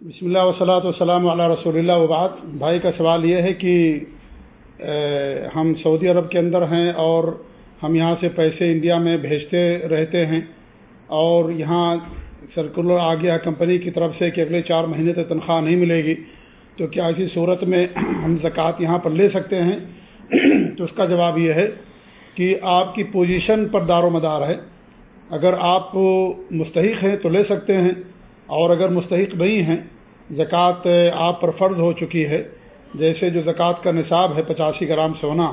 بسم اللہ وسلاۃ والسلام علیہ رسول اللہ وبعد۔ بھائی کا سوال یہ ہے کہ ہم سعودی عرب کے اندر ہیں اور ہم یہاں سے پیسے انڈیا میں بھیجتے رہتے ہیں اور یہاں سرکولر آ گیا کمپنی کی طرف سے کہ اگلے چار مہینے تک تنخواہ نہیں ملے گی، تو کیا ایسی صورت میں ہم زکوٰۃ یہاں پر لے سکتے ہیں؟ تو اس کا جواب یہ ہے کہ آپ کی پوزیشن پر دار و مدار ہے۔ اگر آپ مستحق ہیں تو لے سکتے ہیں۔ اور اگر مستحق نہیں ہیں، زکوٰۃ آپ پر فرض ہو چکی ہے، جیسے جو زکوٰۃ کا نصاب ہے پچاسی گرام سونا،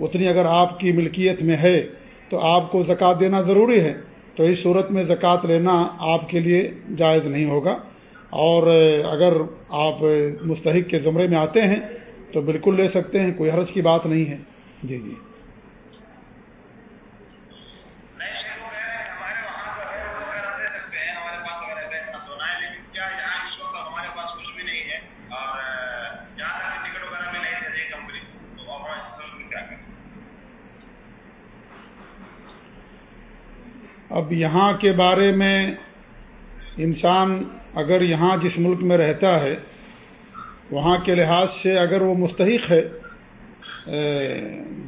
اتنی اگر آپ کی ملکیت میں ہے تو آپ کو زکوٰۃ دینا ضروری ہے۔ تو اس صورت میں زکوٰۃ لینا آپ کے لیے جائز نہیں ہوگا۔ اور اگر آپ مستحق کے زمرے میں آتے ہیں تو بالکل لے سکتے ہیں، کوئی حرض کی بات نہیں ہے۔ جی جی۔ اب یہاں کے بارے میں انسان اگر یہاں جس ملک میں رہتا ہے، وہاں کے لحاظ سے اگر وہ مستحق ہے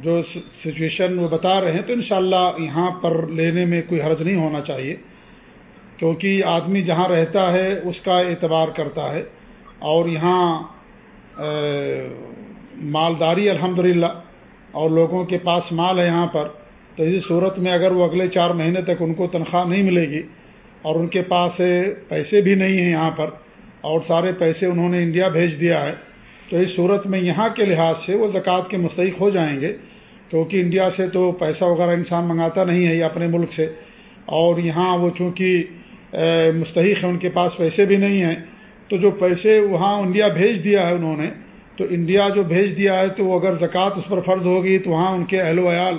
جو سچویشن وہ بتا رہے ہیں، تو انشاءاللہ یہاں پر لینے میں کوئی حرج نہیں ہونا چاہیے۔ کیونکہ آدمی جہاں رہتا ہے، اس کا اعتبار کرتا ہے۔ اور یہاں مالداری الحمدللہ، اور لوگوں کے پاس مال ہے یہاں پر۔ تو اسی صورت میں اگر وہ اگلے چار مہینے تک ان کو تنخواہ نہیں ملے گی اور ان کے پاس پیسے بھی نہیں ہیں یہاں پر اور سارے پیسے انہوں نے انڈیا بھیج دیا ہے، تو اس صورت میں یہاں کے لحاظ سے وہ زکوٰۃ کے مستحق ہو جائیں گے۔ کیونکہ انڈیا سے تو پیسہ وغیرہ انسان منگاتا نہیں ہے یہ اپنے ملک سے۔ اور یہاں وہ چونکہ مستحق ہیں، ان کے پاس پیسے بھی نہیں ہیں، تو جو پیسے وہاں انڈیا بھیج دیا ہے انہوں نے، تو انڈیا جو بھیج دیا ہے تو وہ اگر زکوٰۃ اس پر فرض ہوگی تو وہاں ان کے اہل و عیال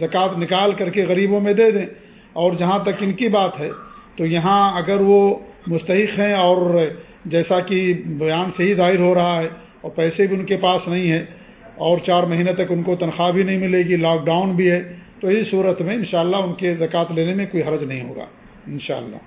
زکوٰۃ نکال کر کے غریبوں میں دے دیں۔ اور جہاں تک ان کی بات ہے، تو یہاں اگر وہ مستحق ہیں اور جیسا کہ بیان سے ہی ظاہر ہو رہا ہے اور پیسے بھی ان کے پاس نہیں ہیں اور چار مہینے تک ان کو تنخواہ بھی نہیں ملے گی لاک ڈاؤن بھی ہے، تو اس صورت میں انشاءاللہ ان کے زکوٰۃ لینے میں کوئی حرج نہیں ہوگا، انشاءاللہ۔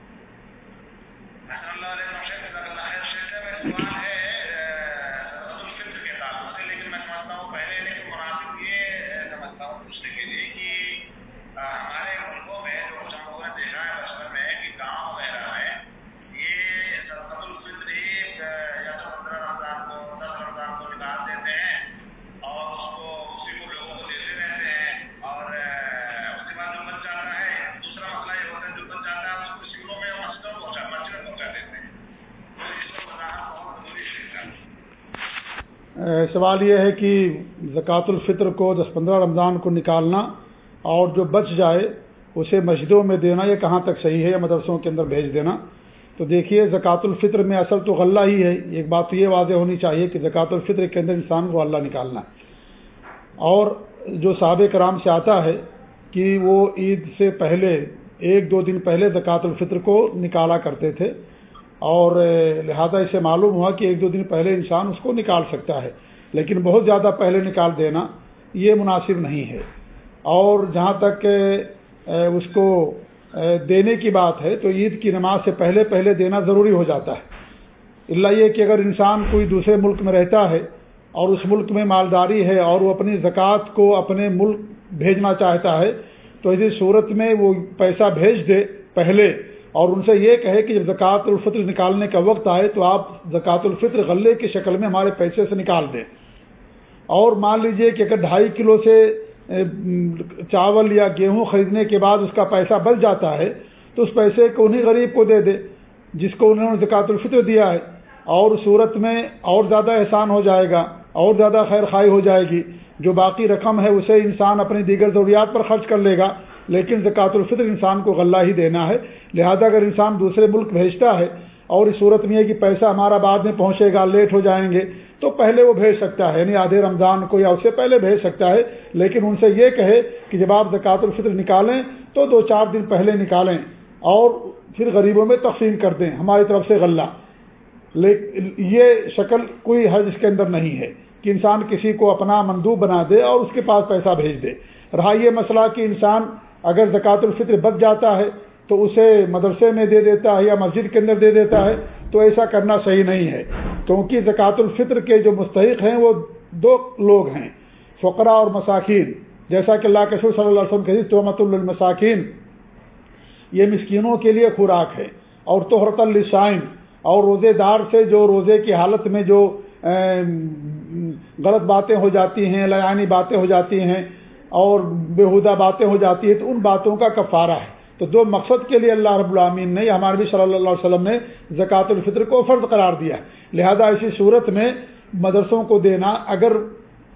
سوال یہ ہے کہ زکوٰۃ الفطر کو دس پندرہ رمضان کو نکالنا اور جو بچ جائے، اسے مسجدوں میں دینا، یہ کہاں تک صحیح ہے یا مدرسوں کے اندر بھیج دینا؟ تو دیکھیے، زکوٰۃ الفطر میں اصل تو غلہ ہی ہے۔ ایک بات تو یہ واضح ہونی چاہیے کہ زکوٰۃ الفطر کے اندر انسان کو اللہ نکالنا ہے۔ اور جو صحاب کرام سے آتا ہے کہ وہ عید سے پہلے، ایک دو دن پہلے زکوٰۃ الفطر کو نکالا کرتے تھے اور لہذا اسے معلوم ہوا کہ ایک دو دن پہلے انسان اس کو نکال سکتا ہے، لیکن بہت زیادہ پہلے نکال دینا یہ مناسب نہیں ہے۔ اور جہاں تک اس کو دینے کی بات ہے، تو عید کی نماز سے پہلے پہلے دینا ضروری ہو جاتا ہے۔ اللہ یہ کہ اگر انسان کوئی دوسرے ملک میں رہتا ہے اور اس ملک میں مالداری ہے اور وہ اپنی زکوٰۃ کو اپنے ملک بھیجنا چاہتا ہے، تو اسی صورت میں وہ پیسہ بھیج دے پہلے۔ اور ان سے یہ کہے کہ جب زکوٰۃ الفطر نکالنے کا وقت آئے تو آپ زکوٰۃ الفطر غلے کی شکل میں ہمارے پیسے سے نکال دیں۔ اور مان لیجیے کہ اگر ڈھائی کلو سے چاول یا گیہوں خریدنے کے بعد اس کا پیسہ بچ جاتا ہے تو اس پیسے کو انہیں غریب کو دے دے، جس کو انہوں نے زکوٰۃ الفطر دیا ہے۔ اور صورت میں اور زیادہ احسان ہو جائے گا، اور زیادہ خیر خائی ہو جائے گی۔ جو باقی رقم ہے، اسے انسان اپنی دیگر ضروریات پر خرچ کر لے گا۔ لیکن زکوٰۃ الفطر انسان کو غلہ ہی دینا ہے۔ لہذا اگر انسان دوسرے ملک بھیجتا ہے اور اس صورت میں ہے کہ پیسہ ہمارا بعد میں پہنچے گا، لیٹ ہو جائیں گے، تو پہلے وہ بھیج سکتا ہے یعنی آدھے رمضان کو یا اس سے پہلے بھیج سکتا ہے۔ لیکن ان سے یہ کہے کہ جب آپ زکوٰۃ الفطر نکالیں تو دو چار دن پہلے نکالیں اور پھر غریبوں میں تقسیم کر دیں، ہماری طرف سے غلہ۔ لیکن یہ شکل کوئی حج اس کے اندر نہیں ہے کہ انسان کسی کو اپنا مندوب بنا دے اور اس کے پاس پیسہ بھیج دے۔ رہا یہ مسئلہ کہ انسان اگر زکوٰۃ الفطر بچ جاتا ہے تو اسے مدرسے میں دے دیتا ہے یا مسجد کے اندر دے دیتا ہے، تو ایسا کرنا صحیح نہیں ہے۔ کیونکہ زکوٰۃ الفطر کے جو مستحق ہیں وہ دو لوگ ہیں فقرا اور مساکین۔ جیسا کہ اللہ کشور صلی اللہ علیہ وسلم کہ تومت المساکین یہ مسکینوں کے لیے خوراک ہے۔ اور توحرت السائن اور روزے دار سے جو روزے کی حالت میں جو غلط باتیں ہو جاتی ہیں لیانی باتیں ہو جاتی ہیں اور بےحدہ باتیں ہو جاتی ہیں تو ان باتوں کا کفارہ ہے۔ تو دو مقصد کے لیے اللہ رب العامین نے ہمارے بھی صلی اللہ علیہ وسلم نے زکوٰۃ الفطر کو فرض قرار دیا لہذا اسی صورت میں مدرسوں کو دینا، اگر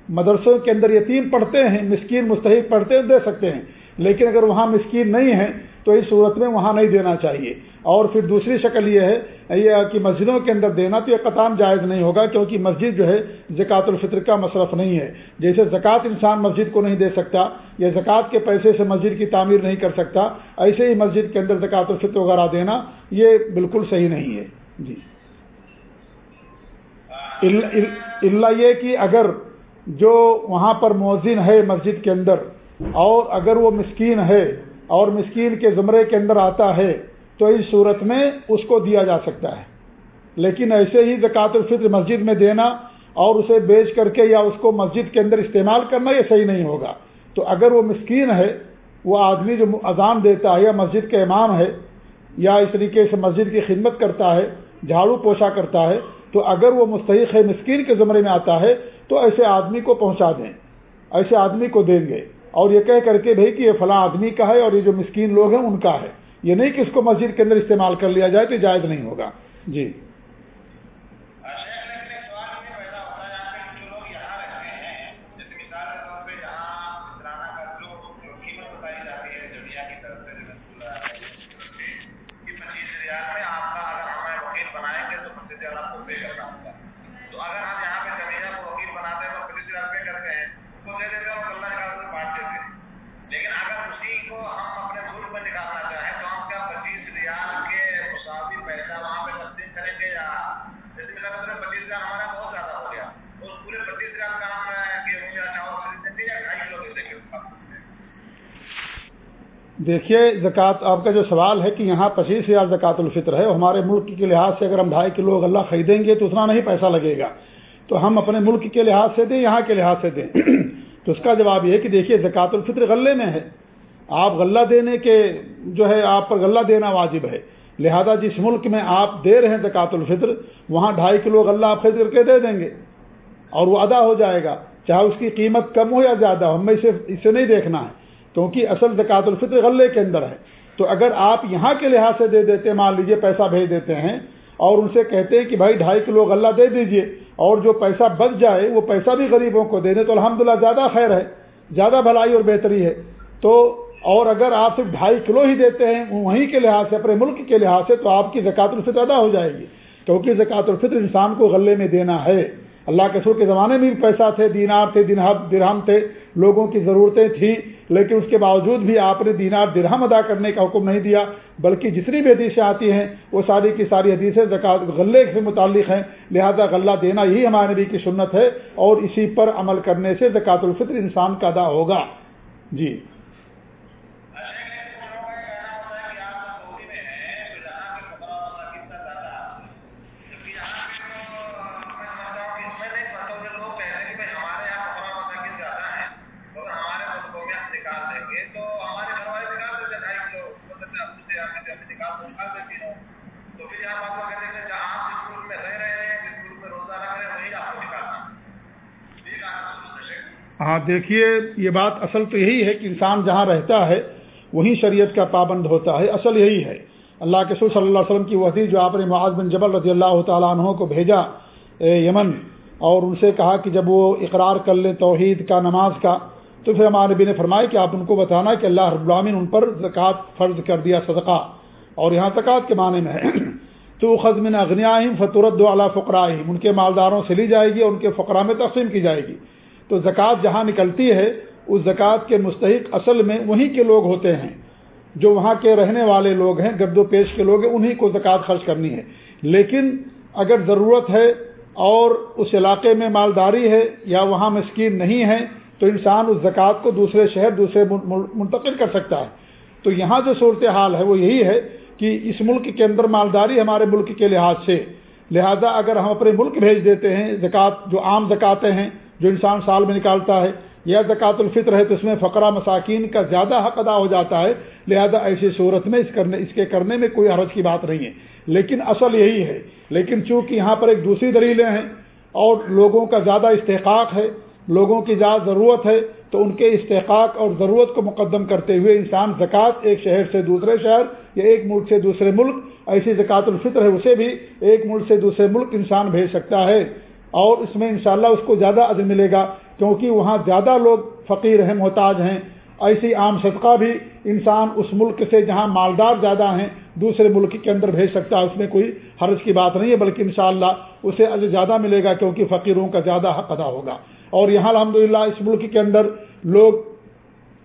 مدرسوں کے اندر یتیم پڑھتے ہیں، مسکین، مستحق پڑھتے ہیں، دے سکتے ہیں۔ لیکن اگر وہاں مسکین نہیں ہے تو اس صورت میں وہاں نہیں دینا چاہیے۔ اور پھر دوسری شکل یہ ہے، یہ کہ مسجدوں کے اندر دینا تو یہ قطام جائز نہیں ہوگا، کیونکہ مسجد جو ہے زکوٰۃ الفطر کا مصرف نہیں ہے۔ جیسے زکوٰۃ انسان مسجد کو نہیں دے سکتا، یا زکوٰۃ کے پیسے سے مسجد کی تعمیر نہیں کر سکتا، ایسے ہی مسجد کے اندر زکوٰۃ الفطر وغیرہ دینا، یہ بالکل صحیح نہیں ہے۔ جی۔ اللہ یہ کہ اگر جو وہاں پر مؤذن ہے مسجد کے اندر اور اگر وہ مسکین ہے اور مسکین کے زمرے کے اندر آتا ہے، تو اس صورت میں اس کو دیا جا سکتا ہے۔ لیکن ایسے ہی زکوٰۃ الفطر مسجد میں دینا اور اسے بیچ کر کے یا اس کو مسجد کے اندر استعمال کرنا یہ صحیح نہیں ہوگا۔ تو اگر وہ مسکین ہے، وہ آدمی جو اذان دیتا ہے یا مسجد کے امام ہے یا اس طریقے سے مسجد کی خدمت کرتا ہے، جھاڑو پوچھا کرتا ہے، تو اگر وہ مستحق ہے مسکین کے زمرے میں آتا ہے، تو ایسے آدمی کو پہنچا دیں۔ ایسے آدمی کو دیں گے۔ اور یہ کہہ کر کے بھائی کہ یہ فلاں آدمی کا ہے اور یہ جو مسکین لوگ ہیں ان کا ہے۔ یہ نہیں کہ اس کو مسجد کے اندر استعمال کر لیا جائے تو جائز نہیں ہوگا۔ جی۔ دیکھیے، زکوٰۃ، آپ کا جو سوال ہے کہ یہاں پچیس ہزار زکوٰۃ الفطر ہے ہمارے ملک کے لحاظ سے اگر ہم ڈھائی کلو غلہ خریدیں گے تو اتنا نہیں پیسہ لگے گا۔ تو ہم اپنے ملک کے لحاظ سے دیں، یہاں کے لحاظ سے دیں۔ تو اس کا جواب یہ ہے کہ دیکھیے، زکوٰۃ الفطر غلے میں ہے۔ آپ غلہ دینے کے جو ہے، آپ پر غلہ دینا واجب ہے۔ لہذا جس ملک میں آپ دے رہے ہیں زکوٰۃ الفطر، وہاں ڈھائی کلو غلہ آپ خرید کر کے دے دیں گے اور وہ ادا ہو جائے گا، چاہے اس کی قیمت کم ہو یا زیادہ ہو۔ ہمیں اسے اسے نہیں دیکھنا ہے۔ کیونکہ اصل زکوٰۃ الفطر غلے کے اندر ہے۔ تو اگر آپ یہاں کے لحاظ سے دے دیتے، مان لیجیے پیسہ بھیج دیتے ہیں اور ان سے کہتے ہیں کہ بھائی ڈھائی کلو غلہ دے دیجیے اور جو پیسہ بچ جائے وہ پیسہ بھی غریبوں کو دے دیں تو الحمدللہ زیادہ خیر ہے، زیادہ بھلائی اور بہتری ہے۔ تو اور اگر آپ صرف ڈھائی کلو ہی دیتے ہیں وہیں کے لحاظ سے، اپنے ملک کے لحاظ سے، تو آپ کی زکوٰۃ الفطر ادا ہو جائے گی۔ کیونکہ زکوٰۃ الفطر انسان کو غلے میں دینا ہے۔ اللہ کے سر کے زمانے میں بھی پیسہ تھے، دینار تھے درہم تھے، لوگوں کی ضرورتیں تھیں، لیکن اس کے باوجود بھی آپ نے دینار درہم ادا کرنے کا حکم نہیں دیا، بلکہ جتنی بھی حدیثیں آتی ہیں، وہ ساری کی ساری حدیثیں زکات غلے سے متعلق ہیں، لہذا غلہ دینا یہی ہمارے نبی کی سنت ہے، اور اسی پر عمل کرنے سے زکوٰۃ الفطر انسان کا ادا ہوگا۔ جی۔ ہاں دیکھیے، یہ بات اصل تو یہی ہے کہ انسان جہاں رہتا ہے، وہیں شریعت کا پابند ہوتا ہے۔ اصل یہی ہے۔ اللہ کے سور صلی اللہ علیہ وسلم کی وحدی جو آپ نے معاذ بن جبل رضی اللہ تعالیٰ عنہ کو بھیجا یمن، اور ان سے کہا کہ جب وہ اقرار کر لیں توحید کا، نماز کا، تو پھر ہمارے نبی نے فرمایا کہ آپ ان کو بتانا کہ اللہ رب العامن ان پر زکوٰۃ فرض کر دیا، صدقہ۔ اور یہاں زکوٰۃ کے معنی میں ہے۔ تو خزمن اغنیاہم فطورت اعلیٰ فقراہم ان کے مالداروں سے لی جائے گی اور ان کے فقرا میں تقسیم کی جائے گی۔ تو زکوٰۃ جہاں نکلتی ہے، اس زکوٰۃ کے مستحق اصل میں وہیں کے لوگ ہوتے ہیں۔ جو وہاں کے رہنے والے لوگ ہیں، گرد و پیش کے لوگ ہیں انہیں کو زکوٰۃ خرچ کرنی ہے۔ لیکن اگر ضرورت ہے اور اس علاقے میں مالداری ہے یا وہاں مسکین نہیں ہے تو انسان اس زکوٰۃ کو دوسرے شہر، دوسرے منتقل کر سکتا ہے۔ تو یہاں جو صورت حال ہے، وہ یہی ہے کہ اس ملک کے اندر مالداری ہمارے ملک کے لحاظ سے، لہذا اگر ہم اپنے ملک بھیج دیتے ہیں، زکوٰۃ، جو عام زکاتیں ہیں، جو انسان سال میں نکالتا ہے، یا زکوٰۃ الفطر ہے تو اس میں فقرہ مساکین کا زیادہ حق ادا ہو جاتا ہے، لہذا ایسی صورت میں اس کرنے، اس کے کرنے میں کوئی حرج کی بات نہیں ہے۔ لیکن اصل یہی ہے، لیکن چونکہ یہاں پر ایک دوسری دلیلیں ہیں اور لوگوں کا زیادہ استحقاق ہے لوگوں کی زیادہ ضرورت ہے تو ان کے استحقاق اور ضرورت کو مقدم کرتے ہوئے انسان زکوٰۃ ایک شہر سے دوسرے شہر یا ایک ملک سے دوسرے ملک، ایسی زکوٰۃ الفطر ہے، اسے بھی ایک ملک سے دوسرے ملک انسان بھیج سکتا ہے۔ اور اس میں انشاءاللہ اس کو زیادہ عزم ملے گا، کیونکہ وہاں زیادہ لوگ فقیر ہیں، محتاج ہیں۔ ایسی عام صدقہ بھی انسان اس ملک سے جہاں مالدار زیادہ ہیں، دوسرے ملک کے اندر بھیج سکتا ہے۔ اس میں کوئی حرج کی بات نہیں ہے، بلکہ انشاءاللہ اسے عزم زیادہ ملے گا، کیونکہ فقیروں کا زیادہ حق ادا ہوگا۔ اور یہاں الحمدللہ اس ملک کے اندر لوگ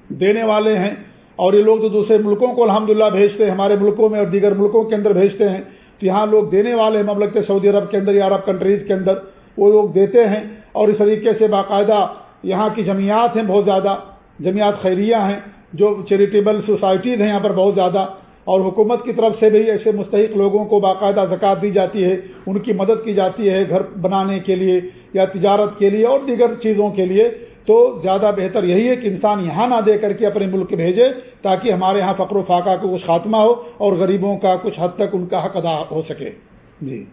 دینے والے ہیں اور یہ لوگ تو دوسرے ملکوں کو الحمدللہ بھیجتے ہیں، ہمارے ملکوں میں اور دیگر ملکوں کے اندر بھیجتے ہیں۔ تو یہاں لوگ دینے والے ہیں، مملکت سعودی عرب کے اندر یا عرب کنٹریز کے اندر، وہ لوگ دیتے ہیں۔ اور اس طریقے سے باقاعدہ یہاں کی جمعیات ہیں بہت زیادہ، جمعیات خیریہ ہیں، جو چیریٹیبل سوسائٹیز ہیں یہاں پر بہت زیادہ۔ اور حکومت کی طرف سے بھی ایسے مستحق لوگوں کو باقاعدہ زکوٰۃ دی جاتی ہے، ان کی مدد کی جاتی ہے گھر بنانے کے لیے۔ یا تجارت کے لیے اور دیگر چیزوں کے لیے، تو زیادہ بہتر یہی ہے کہ انسان یہاں نہ دے کر کے اپنے ملک بھیجے، تاکہ ہمارے یہاں فقر و فاقہ کو کچھ خاتمہ ہو اور غریبوں کا کچھ حد تک ان کا حق ادا ہو سکے۔ جی۔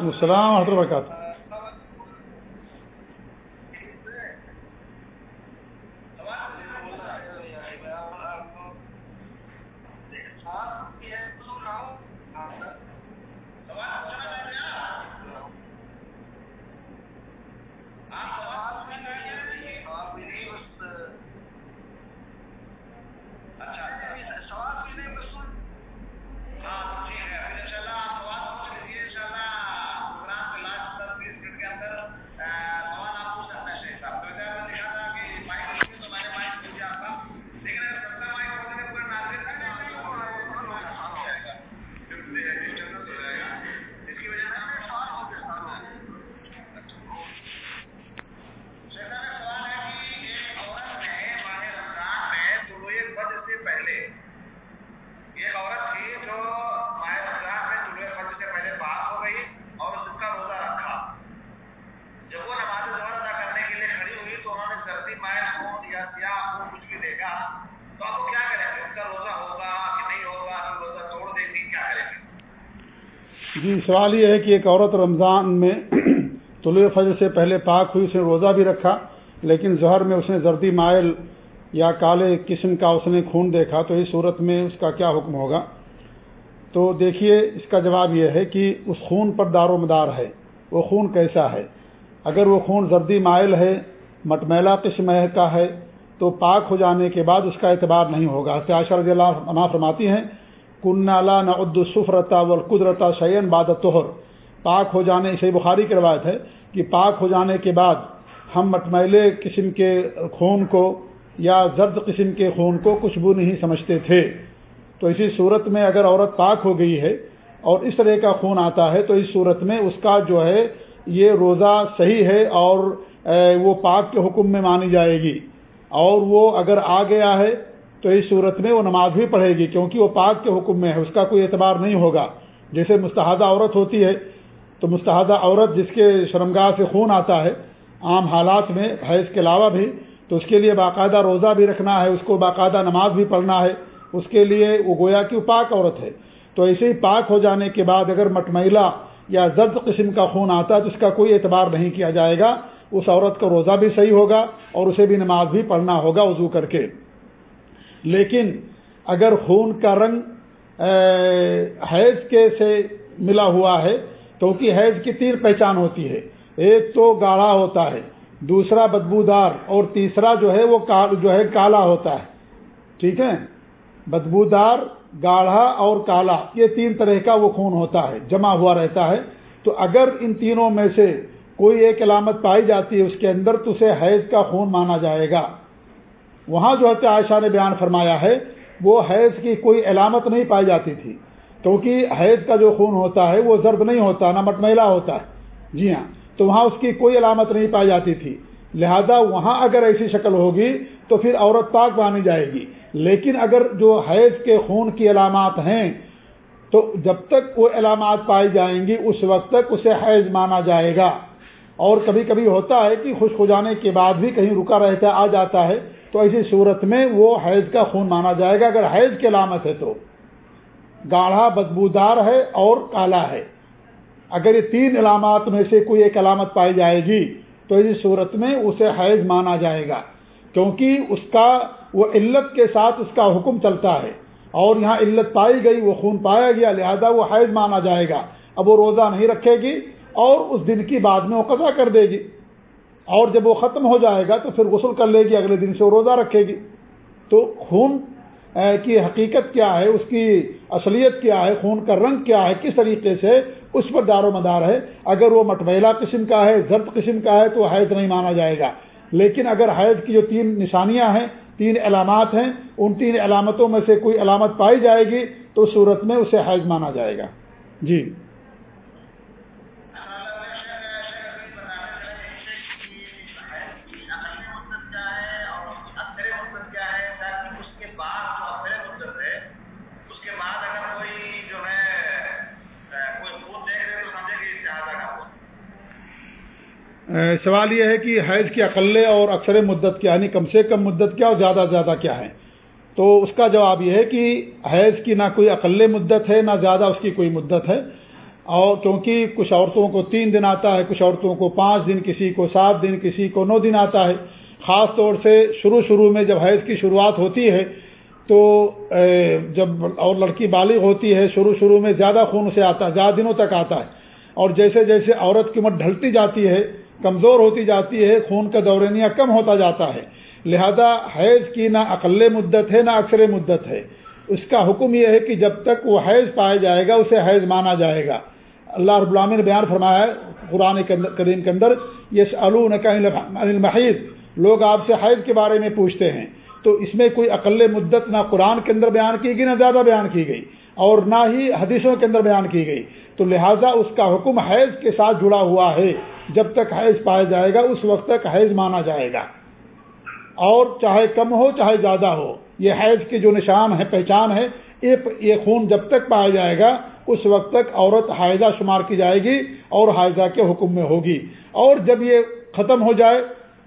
وعلیکم السلام ورحمۃ اللہ وبرکاتہ۔ سوال یہ ہے کہ ایک عورت رمضان میں طلوع فجر سے پہلے پاک ہوئی، اس نے روزہ بھی رکھا، لیکن ظہر میں اس نے زردی مائل یا کالے قسم کا اس نے خون دیکھا، تو اس صورت میں اس کا کیا حکم ہوگا؟ تو دیکھیے، اس کا جواب یہ ہے کہ اس خون پر دار و مدار ہے، وہ خون کیسا ہے؟ اگر وہ خون زردی مائل ہے، مٹمیلا قسم کا ہے، تو پاک ہو جانے کے بعد اس کا اعتبار نہیں ہوگا۔ سیاشہ رضی اللہ عنہ فرماتی ہیں کن لا نعد السفرتا و قدرتا شعین باد توہر پاک ہو جانے سے بخاری کی روایت ہے کہ پاک ہو جانے کے بعد ہم مٹمیلے قسم کے خون کو یا زرد قسم کے خون کو خوشبو نہیں سمجھتے تھے۔ تو اسی صورت میں اگر عورت پاک ہو گئی ہے اور اس طرح کا خون آتا ہے، تو اس صورت میں اس کا جو ہے، یہ روزہ صحیح ہے اور وہ پاک کے حکم میں مانی جائے گی۔ اور وہ اگر آ گیا ہے تو اس صورت میں وہ نماز بھی پڑھے گی، کیونکہ وہ پاک کے حکم میں ہے، اس کا کوئی اعتبار نہیں ہوگا۔ جیسے مستحدہ عورت ہوتی ہے، تو مستحدہ عورت جس کے شرمگاہ سے خون آتا ہے، عام حالات میں حیض کے علاوہ بھی، تو اس کے لیے باقاعدہ روزہ بھی رکھنا ہے، اس کو باقاعدہ نماز بھی پڑھنا ہے۔ اس کے لیے وہ گویا کہ وہ پاک عورت ہے۔ تو ایسے ہی پاک ہو جانے کے بعد اگر مٹمیلا یا زرد قسم کا خون آتا ہے، تو اس کا کوئی اعتبار نہیں کیا جائے گا۔ اس عورت کا روزہ بھی صحیح ہوگا اور اسے بھی نماز بھی پڑھنا ہوگا وضو کر کے۔ لیکن اگر خون کا رنگ حیض کے سے ملا ہوا ہے، کیونکہ حیض کی تین پہچان ہوتی ہے، ایک تو گاڑھا ہوتا ہے، دوسرا بدبودار، اور تیسرا جو ہے وہ جو ہے کالا ہوتا ہے۔ ٹھیک ہے؟ بدبودار، گاڑھا اور کالا، یہ تین طرح کا وہ خون ہوتا ہے، جمع ہوا رہتا ہے۔ تو اگر ان تینوں میں سے کوئی ایک علامت پائی جاتی ہے اس کے اندر، تو اسے حیض کا خون مانا جائے گا۔ وہاں جو ہے عائشہ نے بیان فرمایا ہے، وہ حیض کی کوئی علامت نہیں پائی جاتی تھی۔ کیونکہ حیض کا جو خون ہوتا ہے، وہ زرد نہیں ہوتا، نہ مٹمیلا ہوتا ہے۔ جی ہاں تو وہاں اس کی کوئی علامت نہیں پائی جاتی تھی۔ لہذا وہاں اگر ایسی شکل ہوگی، تو پھر عورت پاک مانی جائے گی۔ لیکن اگر جو حیض کے خون کی علامات ہیں، تو جب تک وہ علامات پائی جائیں گی، اس وقت تک اسے حیض مانا جائے گا۔ اور کبھی کبھی ہوتا ہے کہ خوش ہو جانے کے بعد بھی کہیں رکا رہتا آ جاتا ہے تو ایسی صورت میں وہ حیض کا خون مانا جائے گا۔ اگر حیض کی علامت ہے تو گاڑھا بدبودار ہے اور کالا ہے۔ اگر یہ تین علامات میں سے کوئی ایک علامت پائی جائے گی تو اس صورت میں اسے حیض مانا جائے گا۔ کیونکہ اس کا وہ علت کے ساتھ اس کا حکم چلتا ہے۔ اور یہاں علت پائی گئی، وہ خون پایا گیا، لہذا وہ حیض مانا جائے گا۔ اب وہ روزہ نہیں رکھے گی اور اس دن کی بعد میں وہ قضا کر دے گی۔ اور جب وہ ختم ہو جائے گا تو پھر غسل کر لے گی، اگلے دن سے وہ روزہ رکھے گی۔ تو خون کی حقیقت کیا ہے؟ اس کی اصلیت کیا ہے؟ خون کا رنگ کیا ہے؟ کس طریقے سے؟ اس پر دار و مدار ہے۔ اگر وہ مٹویلا قسم کا ہے، زرد قسم کا ہے، تو حیض نہیں مانا جائے گا۔ لیکن اگر حیض کی جو تین نشانیاں ہیں، تین علامات ہیں، ان تین علامتوں میں سے کوئی علامت پائی جائے گی، تو صورت میں اسے حیض مانا جائے گا۔ جی۔ سوال یہ ہے کہ حیض کی اقل اور اکثر مدت کیا یعنی کم سے کم مدت کیا اور زیادہ سے زیادہ کیا ہے تو اس کا جواب یہ ہے کہ حیض کی نہ کوئی اقل مدت ہے، نہ زیادہ اس کی کوئی مدت ہے۔ اور کیونکہ کچھ عورتوں کو تین دن آتا ہے، کچھ عورتوں کو پانچ دن، کسی کو سات دن، کسی کو نو دن آتا ہے۔ خاص طور سے شروع شروع میں جب حیض کی شروعات ہوتی ہے، تو جب اور لڑکی بالغ ہوتی ہے، شروع شروع میں زیادہ خون اسے آتا ہے زیادہ دنوں تک آتا ہے۔ اور جیسے جیسے عورت کی عمر ڈھلتی جاتی ہے کمزور ہوتی جاتی ہے، خون کا دورینیہ کم ہوتا جاتا ہے۔ لہذا حیض کی نہ اقل مدت ہے، نہ اکثر مدت ہے۔ اس کا حکم یہ ہے کہ جب تک وہ حیض پایا جائے گا، اسے حیض مانا جائے گا۔ اللہ رب العالمین نے بیان فرمایا ہے قرآن کریم کے اندر یس المحید لوگ آپ سے حیض کے بارے میں پوچھتے ہیں۔ تو اس میں کوئی اقل مدت نہ قرآن کے اندر بیان کی گئی، نہ زیادہ بیان کی گئی۔ اور نہ ہی حدیثوں کے اندر بیان کی گئی۔ تو لہٰذا اس کا حکم حیض کے ساتھ جڑا ہوا ہے۔ جب تک حیض پایا جائے گا، اس وقت تک حیض مانا جائے گا۔ اور چاہے کم ہو، چاہے زیادہ ہو، یہ حیض کی جو نشان ہے، پہچان ہے یہ خون جب تک پایا جائے گا، اس وقت تک عورت حائضہ شمار کی جائے گی اور حائضہ کے حکم میں ہوگی۔ اور جب یہ ختم ہو جائے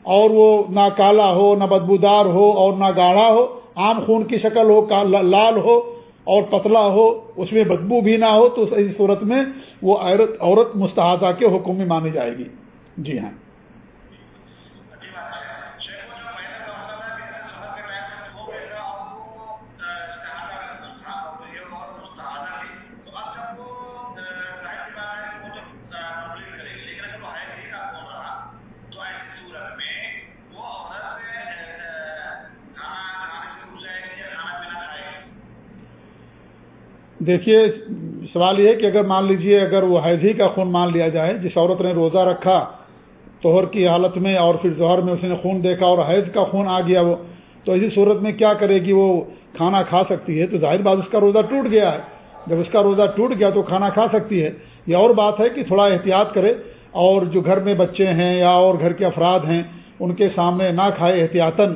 اور وہ نہ کالا ہو نہ بدبودار ہو اور نہ گاڑھا ہو، عام خون کی شکل ہو لال ہو اور پتلا ہو، اس میں بدبو بھی نہ ہو، تو اس صورت میں وہ عورت عورت مستحدہ کے حکم میں مانی جائے گی۔ جی ہاں۔ دیکھیے، سوال یہ ہے کہ اگر مان لیجیے، اگر وہ حیض ہی کا خون مان لیا جائے، جس عورت نے روزہ رکھا توہر کی حالت میں اور پھر ظہر میں اس نے خون دیکھا اور حیض کا خون آ گیا، وہ تو اسی صورت میں کیا کرے گی؟ وہ کھانا کھا سکتی ہے۔ تو ظاہر بات، اس کا روزہ ٹوٹ گیا ہے۔ جب اس کا روزہ ٹوٹ گیا تو کھانا کھا سکتی ہے۔ یہ اور بات ہے کہ تھوڑا احتیاط کرے اور جو گھر میں بچے ہیں یا اور گھر کے افراد ہیں، ان کے سامنے نہ کھائے احتیاطاً۔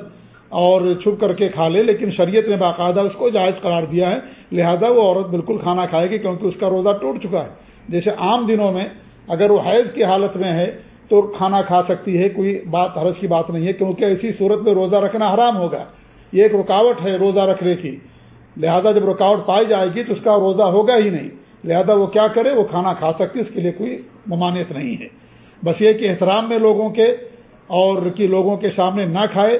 اور چھپ کر کے کھا لے، لیکن شریعت نے باقاعدہ اس کو جائز قرار دیا ہے۔ لہذا وہ عورت بالکل کھانا کھائے گی کیونکہ اس کا روزہ ٹوٹ چکا ہے۔ جیسے عام دنوں میں اگر وہ حیض کی حالت میں ہے تو کھانا کھا سکتی ہے، کوئی بات حرض کی بات نہیں ہے، کیونکہ ایسی صورت میں روزہ رکھنا حرام ہوگا۔ یہ ایک رکاوٹ ہے روزہ رکھنے کی۔ لہذا جب رکاوٹ پائی جائے گی تو اس کا روزہ ہوگا ہی نہیں۔ لہذا وہ کیا کرے؟ وہ کھانا کھا سکتی اس کے لیے کوئی ممانعت نہیں ہے۔ بس یہ کہ احترام میں لوگوں کے اور کی لوگوں کے سامنے نہ کھائے۔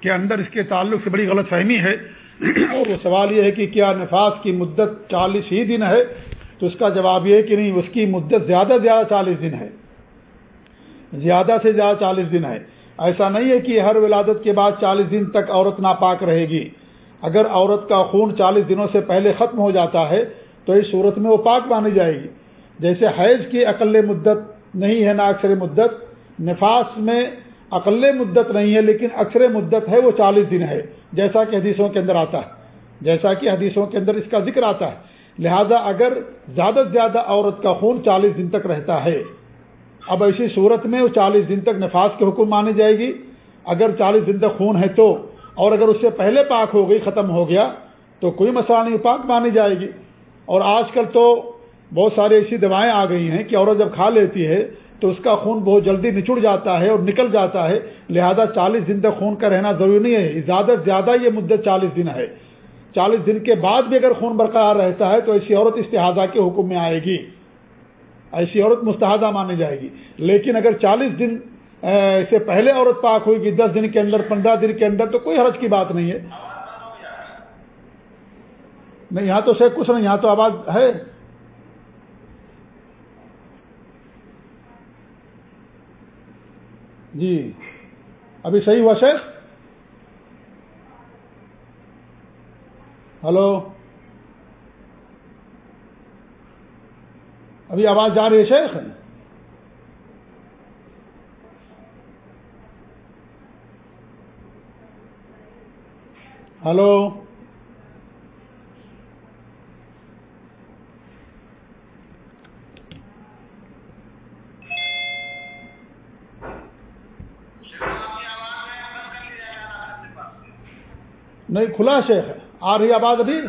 کے اندر اس کے تعلق سے بڑی غلط فہمی ہے اور وہ سوال یہ ہے کہ کیا نفاذ کی مدت چالیس ہی دن ہے؟ تو اس کا جواب یہ ہے کہ نہیں، اس کی مدت زیادہ سے زیادہ چالیس دن ہے۔ زیادہ سے زیادہ چالیس دن ہے۔ ایسا نہیں ہے کہ ہر ولادت کے بعد چالیس دن تک عورت ناپاک رہے گی۔ اگر عورت کا خون چالیس دنوں سے پہلے ختم ہو جاتا ہے تو اس صورت میں وہ پاک مانی جائے گی۔ جیسے حیض کی اقل مدت نہیں ہے نہ اکثر مدت، نفاس میں اقل مدت نہیں ہے لیکن اکثر مدت ہے وہ چالیس دن ہے، جیسا کہ حدیثوں کے اندر آتا ہے، جیسا کہ حدیثوں کے اندر اس کا ذکر آتا ہے۔ لہذا اگر زیادہ سے زیادہ عورت کا خون چالیس دن تک رہتا ہے، اب ایسی صورت میں وہ چالیس دن تک نفاذ کے حکم مانی جائے گی۔ اگر چالیس دن تک خون ہے تو، اور اگر اس سے پہلے پاک ہو گئی، ختم ہو گیا، تو کوئی مسئلہ نہیں پاک مانی جائے گی۔ اور آج کل تو بہت ساری ایسی دوائیں آ گئی ہیں کہ عورت جب کھا لیتی ہے تو اس کا خون بہت جلدی نچڑ جاتا ہے اور نکل جاتا ہے۔ لہذا چالیس دن تک خون کا رہنا ضروری نہیں ہے۔ زیادہ سے زیادہ یہ مدت چالیس دن ہے۔ چالیس دن کے بعد بھی اگر خون برقرار رہتا ہے تو ایسی عورت استحادہ کے حکم میں آئے گی۔ ایسی عورت مستحدہ مانی جائے گی۔ لیکن اگر چالیس دن سے پہلے عورت پاک ہوئی گی، دس دن کے اندر، پندرہ دن کے اندر، تو کوئی حرج کی بات نہیں ہے۔ نہیں، یہاں تو شیخ کچھ نہیں، یہاں تو آواز ہے۔ جی۔ ابھی صحیح ہوا شیخ؟ ہلو؟ ابھی آواز جا رہی ہے شیخ؟ ہلو؟ نہیں، کھلا شیخ ہے۔ آ رہی آواز ابھی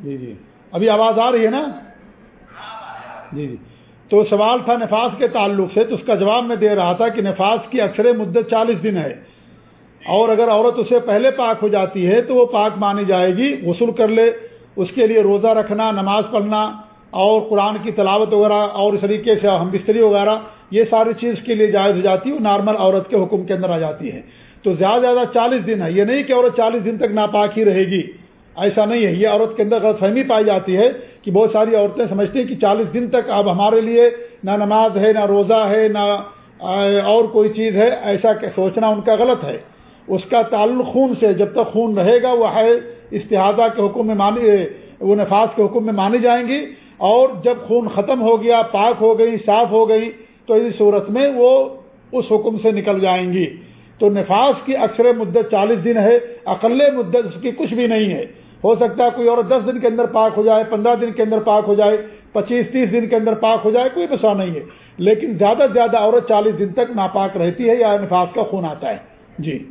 جی جی۔ ابھی آواز آ رہی ہے نا؟ جی جی۔ تو سوال تھا نفاذ کے تعلق سے، تو اس کا جواب میں دے رہا تھا کہ نفاذ کی اکثر مدت چالیس دن ہے۔ اور اگر عورت اسے پہلے پاک ہو جاتی ہے تو وہ پاک مانی جائے گی، غسل کر لے، اس کے لیے روزہ رکھنا، نماز پڑھنا، اور قرآن کی تلاوت وغیرہ، اور اس طریقے سے ہم بستری وغیرہ۔ یہ ساری چیز کے لیے جائز ہو جاتی ہے، وہ نارمل عورت کے حکم کے اندر آ جاتی ہے تو زیادہ زیادہ چالیس دن ہے۔ یہ نہیں کہ عورت چالیس دن تک ناپاک ہی رہے گی۔ ایسا نہیں ہے۔ یہ عورت کے اندر غلط فہمی پائی جاتی ہے کہ بہت ساری عورتیں سمجھتی ہیں کہ چالیس دن تک اب ہمارے لیے نہ نماز ہے، نہ روزہ ہے، نہ اور کوئی چیز ہے۔ ایسا کہ سوچنا ان کا غلط ہے۔ اس کا تعلق خون سے، جب تک خون رہے گا، وہ ہے استحادہ کے حکم میں مانی، وہ نفاذ کے حکم میں مانی جائیں گی۔ اور جب خون ختم ہو گیا، پاک ہو گئی، صاف ہو گئی تو اس صورت میں وہ اس حکم سے نکل جائیں گی۔ تو نفاذ کی اکثر مدت چالیس دن ہے، اقل مدت اس کی کچھ بھی نہیں ہے۔ ہو سکتا ہے کوئی اور دس دن کے اندر پاک ہو جائے، پندرہ دن کے اندر پاک ہو جائے، پچیس تیس دن کے اندر پاک ہو جائے، کوئی مسئلہ نہیں ہے۔ لیکن زیادہ سے زیادہ عورت چالیس دن تک ناپاک رہتی ہے یا نفاذ کا خون آتا ہے۔ جی۔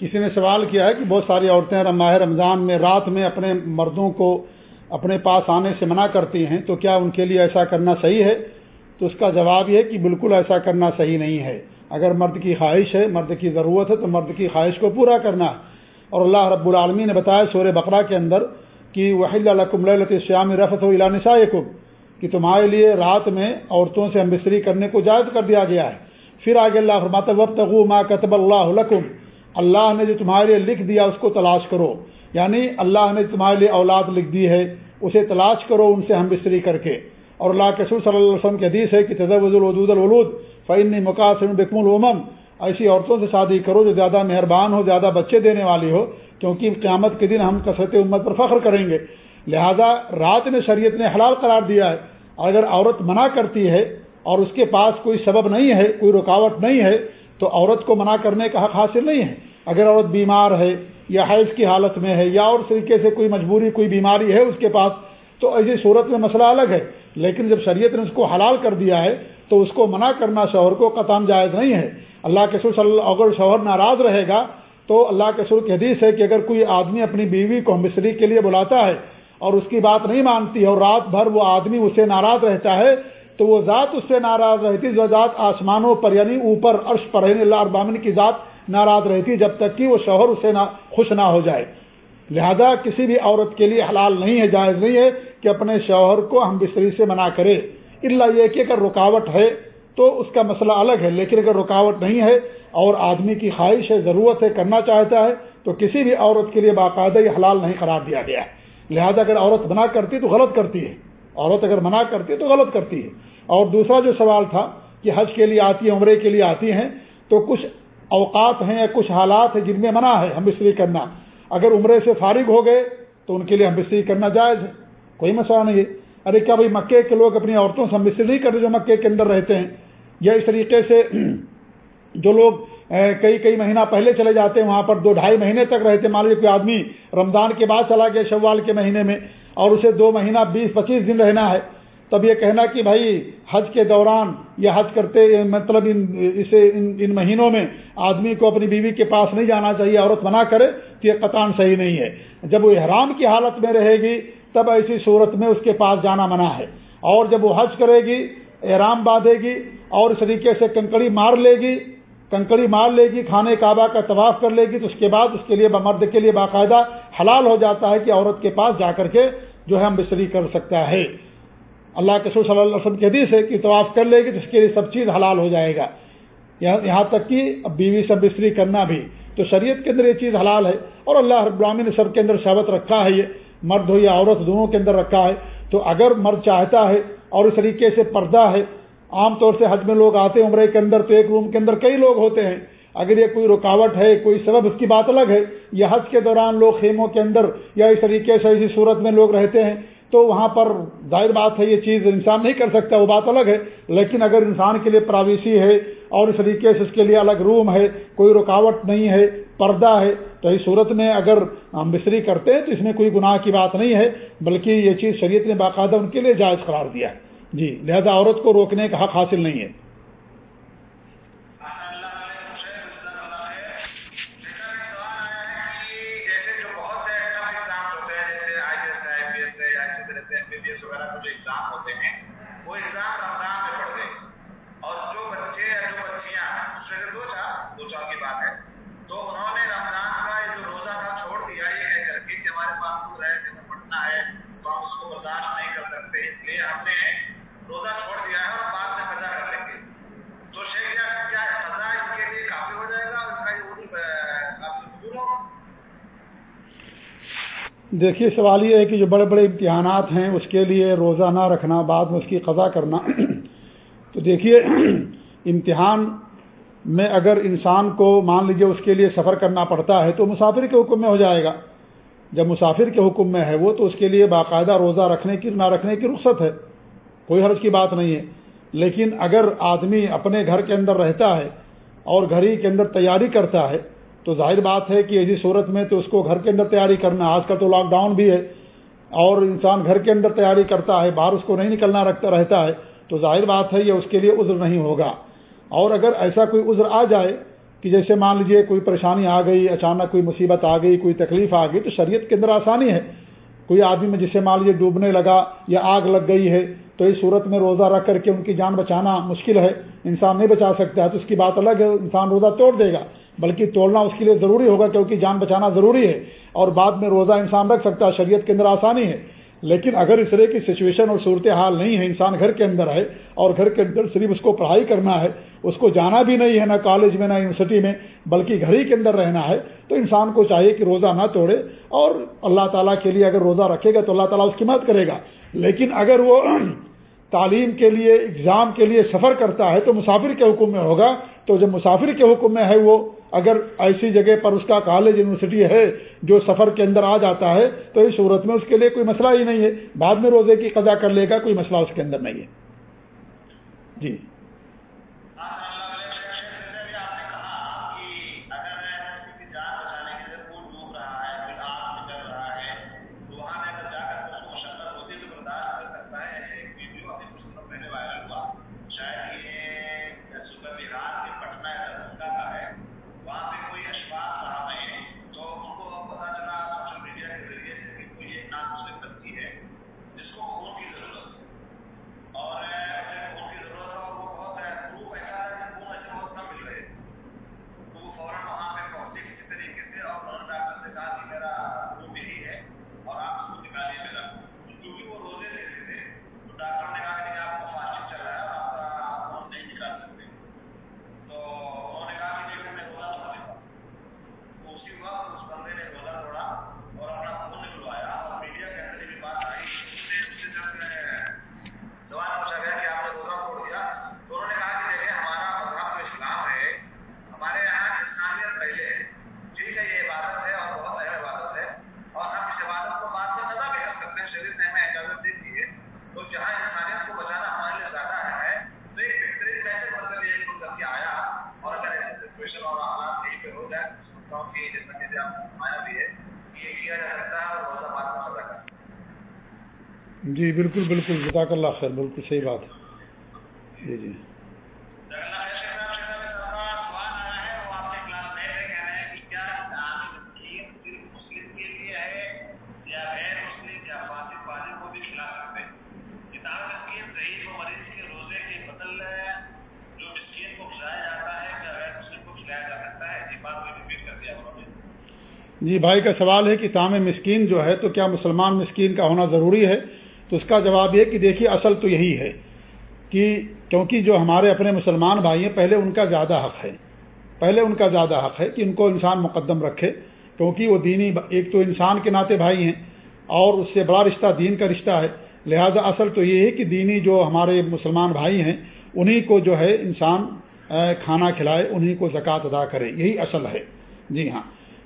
کسی نے سوال کیا ہے کہ بہت ساری عورتیں ماہ رمضان میں رات میں اپنے مردوں کو اپنے پاس آنے سے منع کرتی ہیں، تو کیا ان کے لیے ایسا کرنا صحیح ہے؟ تو اس کا جواب یہ کہ بالکل ایسا کرنا صحیح نہیں ہے۔ اگر مرد کی خواہش ہے، مرد کی ضرورت ہے، تو مرد کی خواہش کو پورا کرنا اور اللہ رب العالمین نے بتایا سور بقرہ کے اندر کہ وحل الکم شیام رفت و علانسا کہ تمہارے لیے رات میں عورتوں سے ہم کرنے کو جائز کر دیا گیا ہے۔ پھر آگے اللہ فرماتا وب تغو ما کتب اللہ لکم اللہ نے جو تمہارے لیے لکھ دیا اس کو تلاش کرو۔ یعنی اللہ نے تمہارے لیے اولاد لکھ دی ہے، اسے تلاش کرو، ان سے ہم بستری کر کے۔ اور اللہ کے صلی اللہ علیہ وسلم کی حدیث ہے کہ تجوز الودود الولود فعن مقاصم بکم العمم ایسی عورتوں سے شادی کرو جو زیادہ مہربان ہو، زیادہ بچے دینے والی ہو، کیونکہ قیامت کے دن ہم کثرت امت پر فخر کریں گے۔ لہذا رات میں شریعت نے حلال قرار دیا ہے۔ اور اگر عورت منع کرتی ہے اور اس کے پاس کوئی سبب نہیں ہے، کوئی رکاوٹ نہیں ہے تو عورت کو منع کرنے کا حق حاصل نہیں ہے۔ اگر عورت بیمار ہے یا حیض کی حالت میں ہے یا اور طریقے سے کوئی مجبوری، کوئی بیماری ہے اس کے پاس، تو ایسی صورت میں مسئلہ الگ ہے۔ لیکن جب شریعت نے اس کو حلال کر دیا ہے، تو اس کو منع کرنا شوہر کو قطام جائز نہیں ہے۔ اللہ کے سر صلی اگر شوہر ناراض رہے گا، تو اللہ کے سر کی حدیث ہے کہ اگر کوئی آدمی اپنی بیوی کو مصری کے لیے بلاتا ہے اور اس کی بات نہیں مانتی اور رات بھر وہ آدمی اسے ناراض رہتا ہے تو وہ ذات اس سے ناراض رہتی جو ذات آسمانوں پر یعنی اوپر عرش پر یعنی اللہ ابامن کی ذات ناراض رہتی جب تک کہ وہ شوہر اسے خوش نہ ہو جائے۔ لہذا کسی بھی عورت کے لیے حلال نہیں ہے، جائز نہیں ہے کہ اپنے شوہر کو ہم بستری سے منع کرے۔ اللہ یہ کہ اگر رکاوٹ ہے تو اس کا مسئلہ الگ ہے، لیکن اگر رکاوٹ نہیں ہے اور آدمی کی خواہش ہے، ضرورت ہے، کرنا چاہتا ہے، تو کسی بھی عورت کے لیے باقاعدہ یہ حلال نہیں قرار دیا گیا ہے۔ لہذا اگر عورت منع کرتی تو غلط کرتی ہے۔ عورت اگر منع کرتی ہے تو غلط کرتی ہے۔ اور دوسرا جو سوال تھا کہ حج کے لیے آتی ہے عمرے کے لیے آتی ہیں، تو کچھ اوقات ہیں یا کچھ حالات ہیں جن میں منع ہے ہم بستری کرنا۔ اگر عمرے سے فارغ ہو گئے تو ان کے لیے ہم بستری کرنا جائز ہے۔ کوئی مسئلہ نہیں ہے۔ ارے کیا بھائی، مکے کے لوگ اپنی عورتوں سے ہم بستری نہیں کرتے جو مکے کے اندر رہتے ہیں؟ یا اس طریقے سے جو لوگ کئی کئی مہینہ پہلے چلے جاتے ہیں، وہاں پر دو ڈھائی مہینے تک رہتے مان لیجیے کوئی آدمی رمضان کے بعد چلا گیا، شوال کے مہینے میں اور اسے دو مہینہ، بیس، پچیس دن رہنا ہے۔ تب یہ کہنا کہ بھائی، حج کے دوران یا حج کرتے مطلب ان، اسے، ان ان مہینوں میں آدمی کو اپنی بیوی کے پاس نہیں جانا چاہیے، عورت منع کرے تو یہ قطان صحیح نہیں ہے۔ جب وہ احرام کی حالت میں رہے گی، تب ایسی صورت میں اس کے پاس جانا منع ہے۔ اور جب وہ حج کرے گی، احرام باندھے گی اور اس طریقے سے کنکڑی مار لے گی، کنکڑی مار لے گی کھانے کعبہ کا طواف کر لے گی، تو اس کے بعد اس کے لیے مرد کے لیے باقاعدہ حلال ہو جاتا ہے کہ عورت کے پاس جا کر کے جو ہے ہم بستری کر سکتا ہے۔ اللہ کے سور صلی اللہ علیہ وسلم کی حدیث ہے کہ طواف کر لے گی تو اس کے لیے سب چیز حلال ہو جائے گا۔ یہاں تک کہ اب بیوی سے بستری کرنا بھی۔ تو شریعت کے اندر یہ چیز حلال ہے اور اللہ رب العالمین نے سب کے اندر شہبت رکھا ہے یہ۔ مرد ہو یا عورت دونوں کے اندر رکھا ہے۔ تو اگر مرد چاہتا ہے اور اس طریقے سے پردہ ہے، عام طور سے حج میں لوگ آتے ہیں عمرے کے اندر تو ایک روم کے اندر کئی لوگ ہوتے ہیں۔ اگر یہ کوئی رکاوٹ ہے، کوئی سبب، اس کی بات الگ ہے۔ یہ حج کے دوران لوگ خیموں کے اندر یا اس طریقے سے، اسی صورت میں لوگ رہتے ہیں۔ تو وہاں پر ظاہر بات ہے، یہ چیز انسان نہیں کر سکتا، وہ بات الگ ہے۔ لیکن اگر انسان کے لیے پراویسی ہے اور اس طریقے سے اس کے لیے الگ روم ہے، کوئی رکاوٹ نہیں ہے، پردہ ہے، تو اس صورت میں اگر ہم بسری کرتے ہیں تو اس میں کوئی گناہ کی بات نہیں ہے، بلکہ یہ چیز شریعت نے باقاعدہ ان کے لیے جائز قرار دیا ہے۔ جی لہذا عورت کو روکنے کا حق حاصل نہیں ہے۔ دیکھیے، سوال یہ ہے کہ جو بڑے بڑے امتحانات ہیں، اس کے لیے روزہ نہ رکھنا، بعد میں اس کی قضا کرنا، تو دیکھیے، امتحان میں اگر انسان کو مان لیجیے اس کے لیے سفر کرنا پڑتا ہے، تو مسافر کے حکم میں ہو جائے گا۔ جب مسافر کے حکم میں ہے وہ، تو اس کے لیے باقاعدہ روزہ رکھنے کی، نہ رکھنے کی رخصت ہے۔ کوئی حرض کی بات نہیں ہے۔ لیکن اگر آدمی اپنے گھر کے اندر رہتا ہے اور گھر ہی کے اندر تیاری کرتا ہے تو ظاہر بات ہے کہ ایسی صورت میں تو اس کو گھر کے اندر تیاری کرنا، آج کل تو لاک ڈاؤن بھی ہے، اور انسان گھر کے اندر تیاری کرتا ہے، باہر اس کو نہیں نکلنا رکھتا، رہتا ہے، تو ظاہر بات ہے یہ اس کے لیے عذر نہیں ہوگا۔ اور اگر ایسا کوئی عذر آ جائے کہ جیسے مان لیجیے کوئی پریشانی آ گئی، اچانک کوئی مصیبت آ گئی، کوئی تکلیف آ گئی، تو شریعت کے اندر آسانی ہے۔ کوئی آدمی میں جسے مان لیجیے ڈوبنے لگا یا آگ لگ گئی ہے تو اس صورت میں روزہ رکھ کر کے ان کی جان بچانا مشکل ہے، انسان نہیں بچا سکتا ہے تو اس کی بات الگ ہے، انسان روزہ توڑ دے گا۔ بلکہ توڑنا اس کے لیے ضروری ہوگا کیونکہ جان بچانا ضروری ہے۔ اور بعد میں روزہ انسان رکھ سکتا ہے، شریعت کے اندر آسانی ہے۔ لیکن اگر اس طرح کی سچویشن اور صورت حال نہیں ہے، انسان گھر کے اندر ہے اور گھر کے اندر صرف اس کو پڑھائی کرنا ہے، اس کو جانا بھی نہیں ہے، نہ کالج میں، نہ یونیورسٹی میں، بلکہ گھر ہی کے اندر رہنا ہے، تو انسان کو چاہیے کہ روزہ نہ توڑے۔ اور اللہ تعالیٰ کے لیے اگر روزہ رکھے گا تو اللہ تعالیٰ اس کی مدد کرے گا۔ لیکن اگر وہ تعلیم کے لیے اگزام کے لیے سفر کرتا ہے تو مسافر کے حکم میں ہوگا۔ تو جب مسافر کے حکم میں ہے وہ، اگر ایسی جگہ پر اس کا کالج یونیورسٹی ہے جو سفر کے اندر آ جاتا ہے، تو اس صورت میں اس کے لیے کوئی مسئلہ ہی نہیں ہے۔ بعد میں روزے کی قضا کر لے گا، کوئی مسئلہ اس کے اندر نہیں ہے۔ جی۔ جی بالکل بالکل، جزاک اللہ خیر، بالکل صحیح بات ہے۔ جی جی۔ جی بھائی کا سوال ہے کہ تام مسکین جو ہے تو کیا مسلمان مسکین کا ہونا ضروری ہے؟ تو اس کا جواب یہ کہ دیکھیے، اصل تو یہی ہے کہ کیونکہ جو ہمارے اپنے مسلمان بھائی ہیں، پہلے ان کا زیادہ حق ہے۔ پہلے ان کا زیادہ حق ہے کہ ان کو انسان مقدم رکھے، کیونکہ وہ دینی ایک تو انسان کے ناطے بھائی ہیں اور اس سے بڑا رشتہ دین کا رشتہ ہے۔ لہذا اصل تو یہ ہے کہ دینی جو ہمارے مسلمان بھائی ہیں، انہی کو جو ہے انسان کھانا کھلائے، انہی کو زکوٰۃ ادا کرے، یہی اصل ہے۔ جی ہاں۔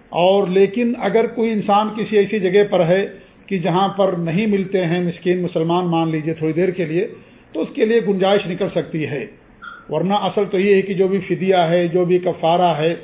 اور لیکن اگر کوئی انسان کسی ایسی جگہ پر ہے کہ جہاں پر نہیں ملتے ہیں مسکین مسلمان مان لیجیے تھوڑی دیر کے لیے، تو اس کے لیے گنجائش نکل سکتی ہے۔ ورنہ اصل تو یہ ہے کہ جو بھی فدیہ ہے، جو بھی کفارہ ہے،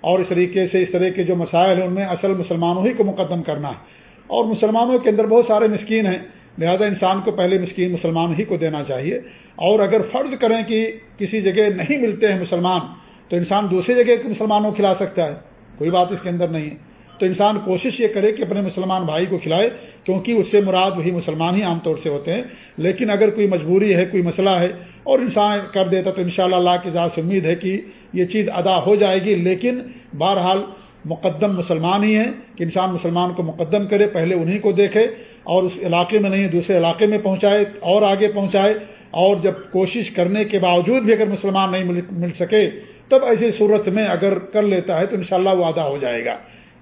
اور اس طریقے سے اس طرح کے جو مسائل ہیں، ان میں اصل مسلمانوں ہی کو مقدم کرنا ہے۔ اور مسلمانوں کے اندر بہت سارے مسکین ہیں، لہذا انسان کو پہلے مسکین مسلمان ہی کو دینا چاہیے۔ اور اگر فرض کریں کہ کسی جگہ نہیں ملتے ہیں مسلمان، تو انسان دوسری جگہ کے مسلمانوں کو کھلا سکتا ہے۔ کوئی بات اس کے اندر نہیں ہے۔ تو انسان کوشش یہ کرے کہ اپنے مسلمان بھائی کو کھلائے، کیونکہ اس سے مراد وہی مسلمان ہی عام طور سے ہوتے ہیں۔ لیکن اگر کوئی مجبوری ہے، کوئی مسئلہ ہے اور انسان کر دیتا تو انشاءاللہ اللہ کی ذات سے امید ہے کہ یہ چیز ادا ہو جائے گی۔ لیکن بہرحال مقدم مسلمان ہی ہیں کہ انسان مسلمان کو مقدم کرے، پہلے انہیں کو دیکھے اور اس علاقے میں نہیں، دوسرے علاقے میں پہنچائے، اور آگے پہنچائے۔ اور جب کوشش کرنے کے باوجود بھی اگر مسلمان نہیں مل سکے، تب ایسی صورت میں اگر کر لیتا ہے تو انشاءاللہ وہ ادا ہو جائے گا۔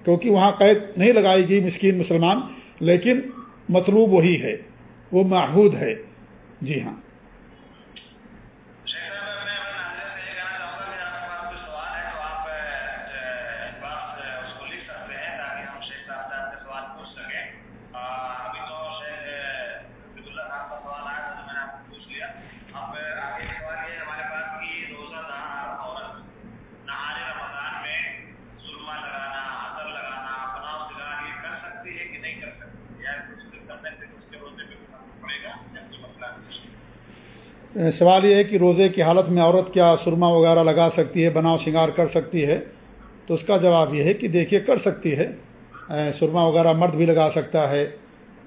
کیونکہ وہاں قید نہیں لگائی گئی مسکین مسلمان، لیکن مطلوب وہی ہے، وہ معہود ہے۔ جی ہاں۔ سوال یہ ہے کہ روزے کی حالت میں عورت کیا سرما وغیرہ لگا سکتی ہے، بناؤ شنگار کر سکتی ہے؟ تو اس کا جواب یہ ہے کہ دیکھیے، کر سکتی ہے۔ سرما وغیرہ مرد بھی لگا سکتا ہے،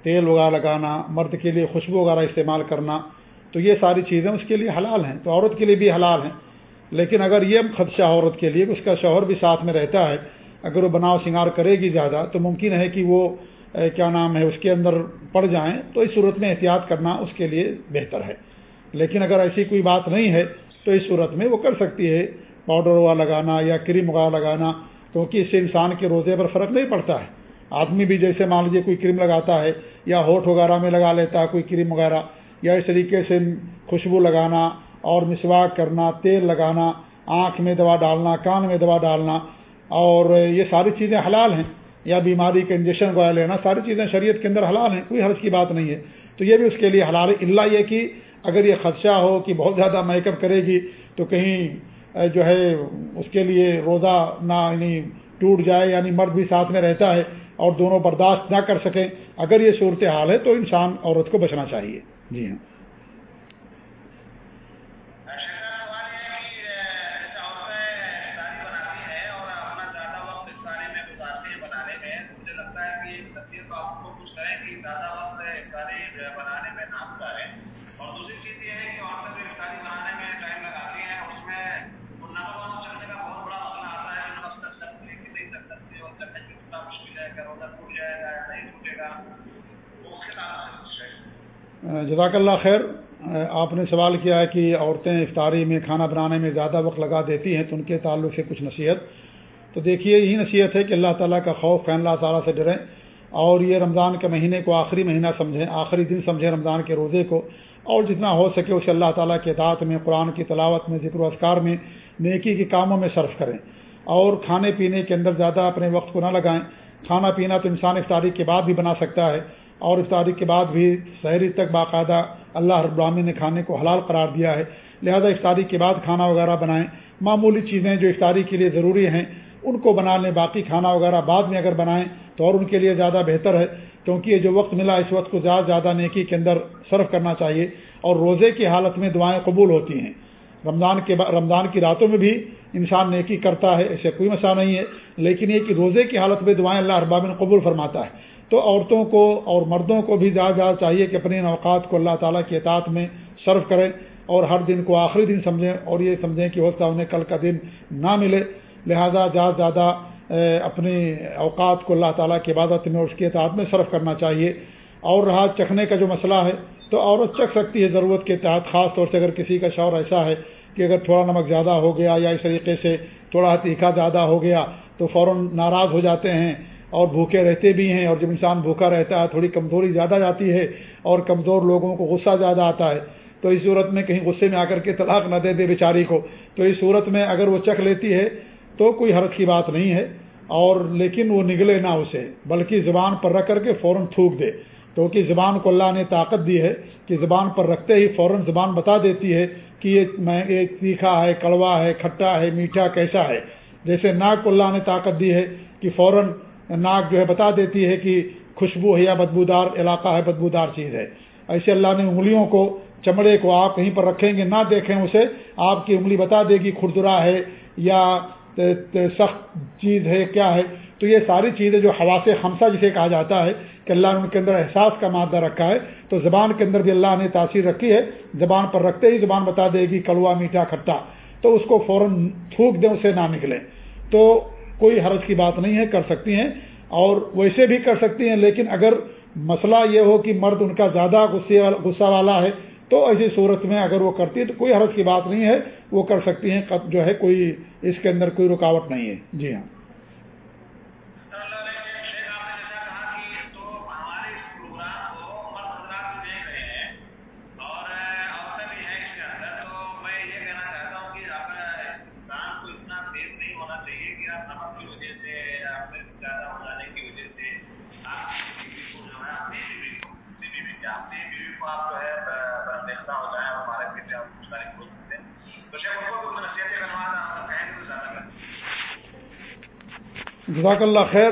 تیل وغیرہ لگانا، مرد کے لیے خوشبو وغیرہ استعمال کرنا، تو یہ ساری چیزیں اس کے لیے حلال ہیں۔ تو عورت کے لیے بھی حلال ہیں۔ لیکن اگر یہ خدشہ عورت کے لیے، اس کا شوہر بھی ساتھ میں رہتا ہے، اگر وہ بناؤ شنگار کرے گی زیادہ، تو ممکن ہے کہ وہ کیا نام ہے، اس کے اندر پڑ جائیں، تو اس صورت میں احتیاط کرنا اس کے لیے بہتر ہے۔ لیکن اگر ایسی کوئی بات نہیں ہے تو اس صورت میں وہ کر سکتی ہے پاؤڈر وغیرہ لگانا یا کریم وغیرہ لگانا، کیونکہ اس سے انسان کے روزے پر فرق نہیں پڑتا ہے۔ آدمی بھی جیسے مان لیجیے کوئی کریم لگاتا ہے یا ہوٹ وغیرہ میں لگا لیتا ہے کوئی کریم وغیرہ، یا اس طریقے سے خوشبو لگانا اور مسواک کرنا، تیل لگانا، آنکھ میں دوا ڈالنا، کان میں دوا ڈالنا، اور یہ ساری چیزیں حلال ہیں۔ یا بیماری کے انجیکشن وغیرہ لینا، ساری چیزیں شریعت کے اندر حلال ہیں، کوئی حرض کی بات نہیں ہے۔ تو یہ بھی اس کے لیے حلال ہے۔ اللہ یہ کہ اگر یہ خدشہ ہو کہ بہت زیادہ میک اپ کرے گی تو کہیں جو ہے، اس کے لیے روزہ نہ یعنی ٹوٹ جائے یعنی مرد بھی ساتھ میں رہتا ہے اور دونوں برداشت نہ کر سکیں۔ اگر یہ صورت حال ہے تو انسان عورت کو بچنا چاہیے۔ جی ہاں۔ جزاک اللہ خیر آپ نے سوال کیا ہے کہ عورتیں افطاری میں، کھانا بنانے میں زیادہ وقت لگا دیتی ہیں تو ان کے تعلق سے کچھ نصیحت۔ تو دیکھیے، یہی نصیحت ہے کہ اللہ تعالیٰ کا خوف فین اللہ تعالیٰ سے ڈریں اور یہ رمضان کے مہینے کو آخری مہینہ سمجھیں، آخری دن سمجھیں رمضان کے روزے کو۔ اور جتنا ہو سکے اسے اللہ تعالیٰ کے اطاعت میں، قرآن کی تلاوت میں، ذکر و اذکار میں، نیکی کے کاموں میں صرف کریں۔ اور کھانے پینے کے اندر زیادہ اپنے وقت کو نہ لگائیں۔ کھانا پینا تو انسان افطاری کے بعد بھی بنا سکتا ہے۔ اور افطاری کے بعد بھی شہری تک باقاعدہ اللہ رب العالمین نے کھانے کو حلال قرار دیا ہے۔ لہذا افطاری کے بعد کھانا وغیرہ بنائیں۔ معمولی چیزیں جو افطاری کے لیے ضروری ہیں، ان کو بنا لیں۔ باقی کھانا وغیرہ بعد میں اگر بنائیں تو اور ان کے لیے زیادہ بہتر ہے، کیونکہ یہ جو وقت ملا، اس وقت کو زیادہ زیادہ نیکی کے اندر صرف کرنا چاہیے۔ اور روزے کی حالت میں دعائیں قبول ہوتی ہیں۔ رمضان کے رمضان کی راتوں میں بھی انسان نیکی کرتا ہے، ایسے کوئی مسئلہ نہیں ہے۔ لیکن یہ کہ روزے کی حالت میں دعائیں اللہ اربابن قبول فرماتا ہے۔ تو عورتوں کو اور مردوں کو بھی زیادہ زیادہ چاہیے کہ اپنے اوقات کو اللہ تعالیٰ کے اطاعت میں صرف کریں اور ہر دن کو آخری دن سمجھیں اور یہ سمجھیں کہ ہوتا انہیں کل کا دن نہ ملے۔ لہذا زیادہ زیادہ اپنے اوقات کو اللہ تعالیٰ کی عبادت میں اور اس کے اطاعت میں صرف کرنا چاہیے۔ اور رہا چکھنے کا جو مسئلہ ہے، تو عورت چکھ سکتی ہے ضرورت کے تحت، خاص طور سے اگر کسی کا شور ایسا ہے کہ اگر تھوڑا نمک زیادہ ہو گیا یا اس طریقے سے تھوڑا تیکھا زیادہ ہو گیا تو فوراً ناراض ہو جاتے ہیں۔ اور بھوکے رہتے بھی ہیں اور جب انسان بھوکا رہتا ہے، تھوڑی کمزوری زیادہ جاتی ہے اور کمزور لوگوں کو غصہ زیادہ آتا ہے، تو اس صورت میں کہیں غصے میں آ کر کے طلاق نہ دے دے بیچاری کو۔ تو اس صورت میں اگر وہ چکھ لیتی ہے تو کوئی حرف کی بات نہیں ہے، اور لیکن وہ نگلے نہ اسے، بلکہ زبان پر رکھ کر کے فوراً تھوک دے۔ کیونکہ زبان کو اللہ نے طاقت دی ہے کہ زبان پر رکھتے ہی فوراً زبان بتا دیتی ہے کہ یہ میں ایک تیکھا ہے، کڑوا ہے، کھٹا ہے، میٹھا کیسا ہے۔ جیسے ناک کو اللہ نے طاقت دی ہے کہ فوراً ناک جو ہے بتا دیتی ہے کہ خوشبو ہے یا بدبودار علاقہ ہے، بدبودار چیز ہے۔ ایسے اللہ نے انگلیوں کو، چمڑے کو آپ کہیں پر رکھیں گے، نہ دیکھیں اسے، آپ کی انگلی بتا دے گی کھردرا ہے یا سخت چیز ہے، کیا ہے۔ تو یہ ساری چیزیں جو ہوا سے خمسہ جسے کہا جاتا ہے کہ اللہ نے ان کے اندر احساس کا مادہ رکھا ہے، تو زبان کے اندر بھی اللہ نے تاثیر رکھی ہے۔ زبان پر رکھتے ہی زبان بتا دے گی کڑوا میٹھا، کھٹا۔ تو اس کو فوراً تھوک دیں، اسے نہ نکلے تو کوئی حرج کی بات نہیں ہے، کر سکتی ہیں اور ویسے بھی کر سکتی ہیں، لیکن اگر مسئلہ یہ ہو کہ مرد ان کا زیادہ غصہ والا ہے، تو ایسی صورت میں اگر وہ کرتی ہے تو کوئی حرج کی بات نہیں ہے، وہ کر سکتی ہیں جو ہے کوئی اس کے اندر کوئی رکاوٹ نہیں ہے۔ جی ہاں۔ جزاک اللہ خیر،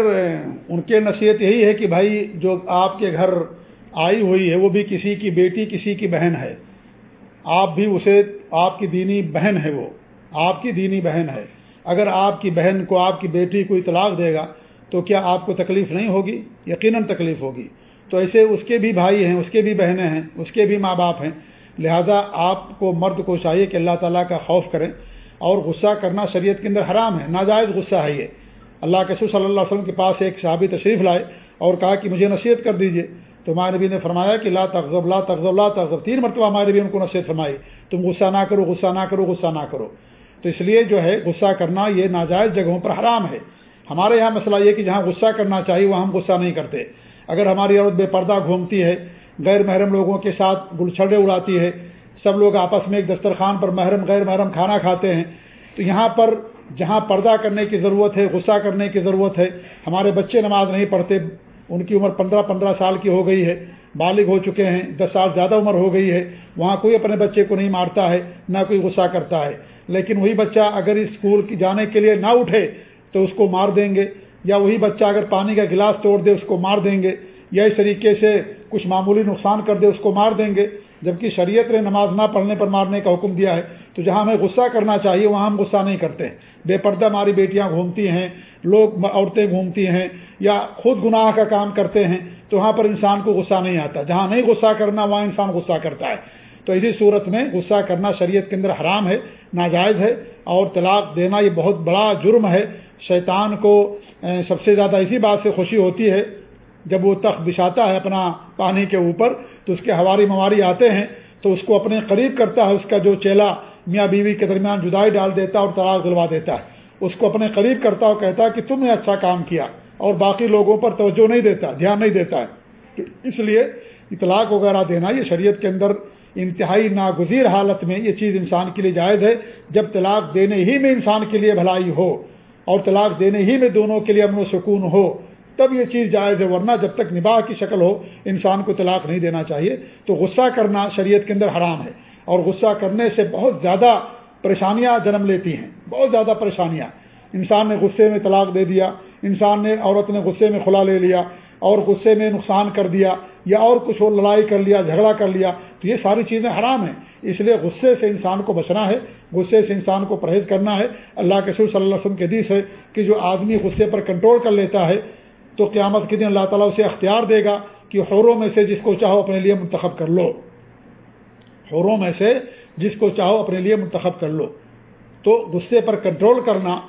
ان کے نصیحت یہی ہے کہ بھائی، جو آپ کے گھر آئی ہوئی ہے، وہ بھی کسی کی بیٹی، کسی کی بہن ہے۔ آپ بھی اسے، آپ کی دینی بہن ہے وہ۔ آپ کی دینی بہن ہے۔ اگر آپ کی بہن کو، آپ کی بیٹی کو اطلاق دے گا، تو کیا آپ کو تکلیف نہیں ہوگی؟ یقیناً تکلیف ہوگی۔ تو ایسے اس کے بھی بھائی ہیں، اس کے بھی بہنیں ہیں، اس کے بھی ماں باپ ہیں۔ لہذا آپ کو مرد کو چاہیے کہ اللہ تعالیٰ کا خوف کریں اور غصہ کرنا شریعت کے اندر حرام ہے۔ ناجائز غصہ ہے یہ۔ اللہ کے صلی اللہ علیہ وسلم کے پاس ایک صحابی تشریف لائے اور کہا کہ مجھے نصیحت کر دیجیے تو ہمارے نبی نے فرمایا کہ لا تغضب لا تغضب لا تغضب۔ تین مرتبہ ہمارے نبی ان کو نصیحت فرمائی۔ تم غصہ نہ کرو، غصہ نہ کرو، غصہ نہ کرو۔ تو اس لیے جو ہے غصہ کرنا یہ ناجائز جگہوں پر حرام ہے۔ ہمارے یہاں مسئلہ یہ کہ جہاں غصہ کرنا چاہیے وہ ہم غصہ نہیں کرتے۔ اگر ہماری عورت بے پردہ گھومتی ہے، غیر محرم لوگوں کے ساتھ گلچھڑے اڑاتی ہے، سب لوگ آپس میں ایک دسترخوان پر محرم، غیر محرم کھانا کھاتے ہیں، تو یہاں پر جہاں پردہ کرنے کی ضرورت ہے، غصہ کرنے کی ضرورت ہے، ہمارے بچے نماز نہیں پڑھتے، ان کی عمر پندرہ پندرہ سال کی ہو گئی ہے، بالغ ہو چکے ہیں، دس سال زیادہ عمر ہو گئی ہے، وہاں کوئی اپنے بچے کو نہیں مارتا ہے، نہ کوئی غصہ کرتا ہے۔ لیکن وہی بچہ اگر اسکول جانے کے لیے نہ اٹھے تو اس کو مار دیں گے، یا وہی بچہ اگر پانی کا گلاس توڑ دے، اس کو مار دیں گے۔ یا اس طریقے سے کچھ معمولی نقصان کر دے، اس کو مار دیں گے۔ جبکہ شریعت نے نماز نہ پڑھنے پر مارنے کا حکم دیا ہے، تو جہاں ہمیں غصہ کرنا چاہیے، وہاں ہم غصہ نہیں کرتے۔ بے پردہ ہماری بیٹیاں گھومتی ہیں، لوگ عورتیں گھومتی ہیں یا خود گناہ کا کام کرتے ہیں، تو وہاں پر انسان کو غصہ نہیں آتا۔ جہاں نہیں غصہ کرنا، وہاں انسان غصہ کرتا ہے۔ تو اسی صورت میں غصہ کرنا شریعت کے اندر حرام ہے، ناجائز ہے اور طلاق دینا یہ بہت بڑا جرم ہے۔ شیطان کو سب سے زیادہ اسی بات سے خوشی ہوتی ہے جب وہ تخت بچھاتا ہے اپنا پانی کے اوپر، تو اس کے ہواری مواری آتے ہیں، تو اس کو اپنے قریب کرتا ہے، اس کا جو چیلا میاں بیوی کے درمیان جدائی ڈال دیتا ہے اور طلاق دلوا دیتا ہے۔ اس کو اپنے قریب کرتا اور کہتا ہے کہ تم نے اچھا کام کیا اور باقی لوگوں پر توجہ نہیں دیتا، دھیان نہیں دیتا ہے۔ تو اس لیے اطلاق وغیرہ دینا، یہ شریعت کے اندر انتہائی ناگزیر حالت میں یہ چیز انسان کے لیے جائز ہے۔ جب طلاق دینے ہی میں انسان کے لیے بھلائی ہو اور طلاق دینے ہی میں دونوں کے لیے امن و سکون ہو تب یہ چیز جائز ہے، ورنہ جب تک نباہ کی شکل ہو، انسان کو طلاق نہیں دینا چاہیے۔ تو غصہ کرنا شریعت کے اندر حرام ہے۔ اور غصہ کرنے سے بہت زیادہ پریشانیاں جنم لیتی ہیں۔ بہت زیادہ پریشانیاں۔ انسان نے غصے میں طلاق دے دیا، انسان نے عورت نے غصے میں کھلا لے لیا، اور غصے میں نقصان کر دیا، یا اور کچھ اور لڑائی کر لیا، جھگڑا کر لیا، تو یہ ساری چیزیں حرام ہیں۔ اس لیے غصے سے انسان کو بچنا ہے، غصے سے انسان کو پرہیز کرنا ہے۔ اللہ کے سور صلی اللہ علیہ وسلم کے حدیث ہے کہ جو آدمی غصے پر کنٹرول کر لیتا ہے تو قیامت کے دن اللہ تعالیٰ اسے اختیار دے گا کہ حوروں میں سے جس کو چاہو اپنے لیے منتخب کر لو۔ حوروں میں سے جس کو چاہو اپنے لیے منتخب کر لو۔ تو غصے پر کنٹرول کرنا،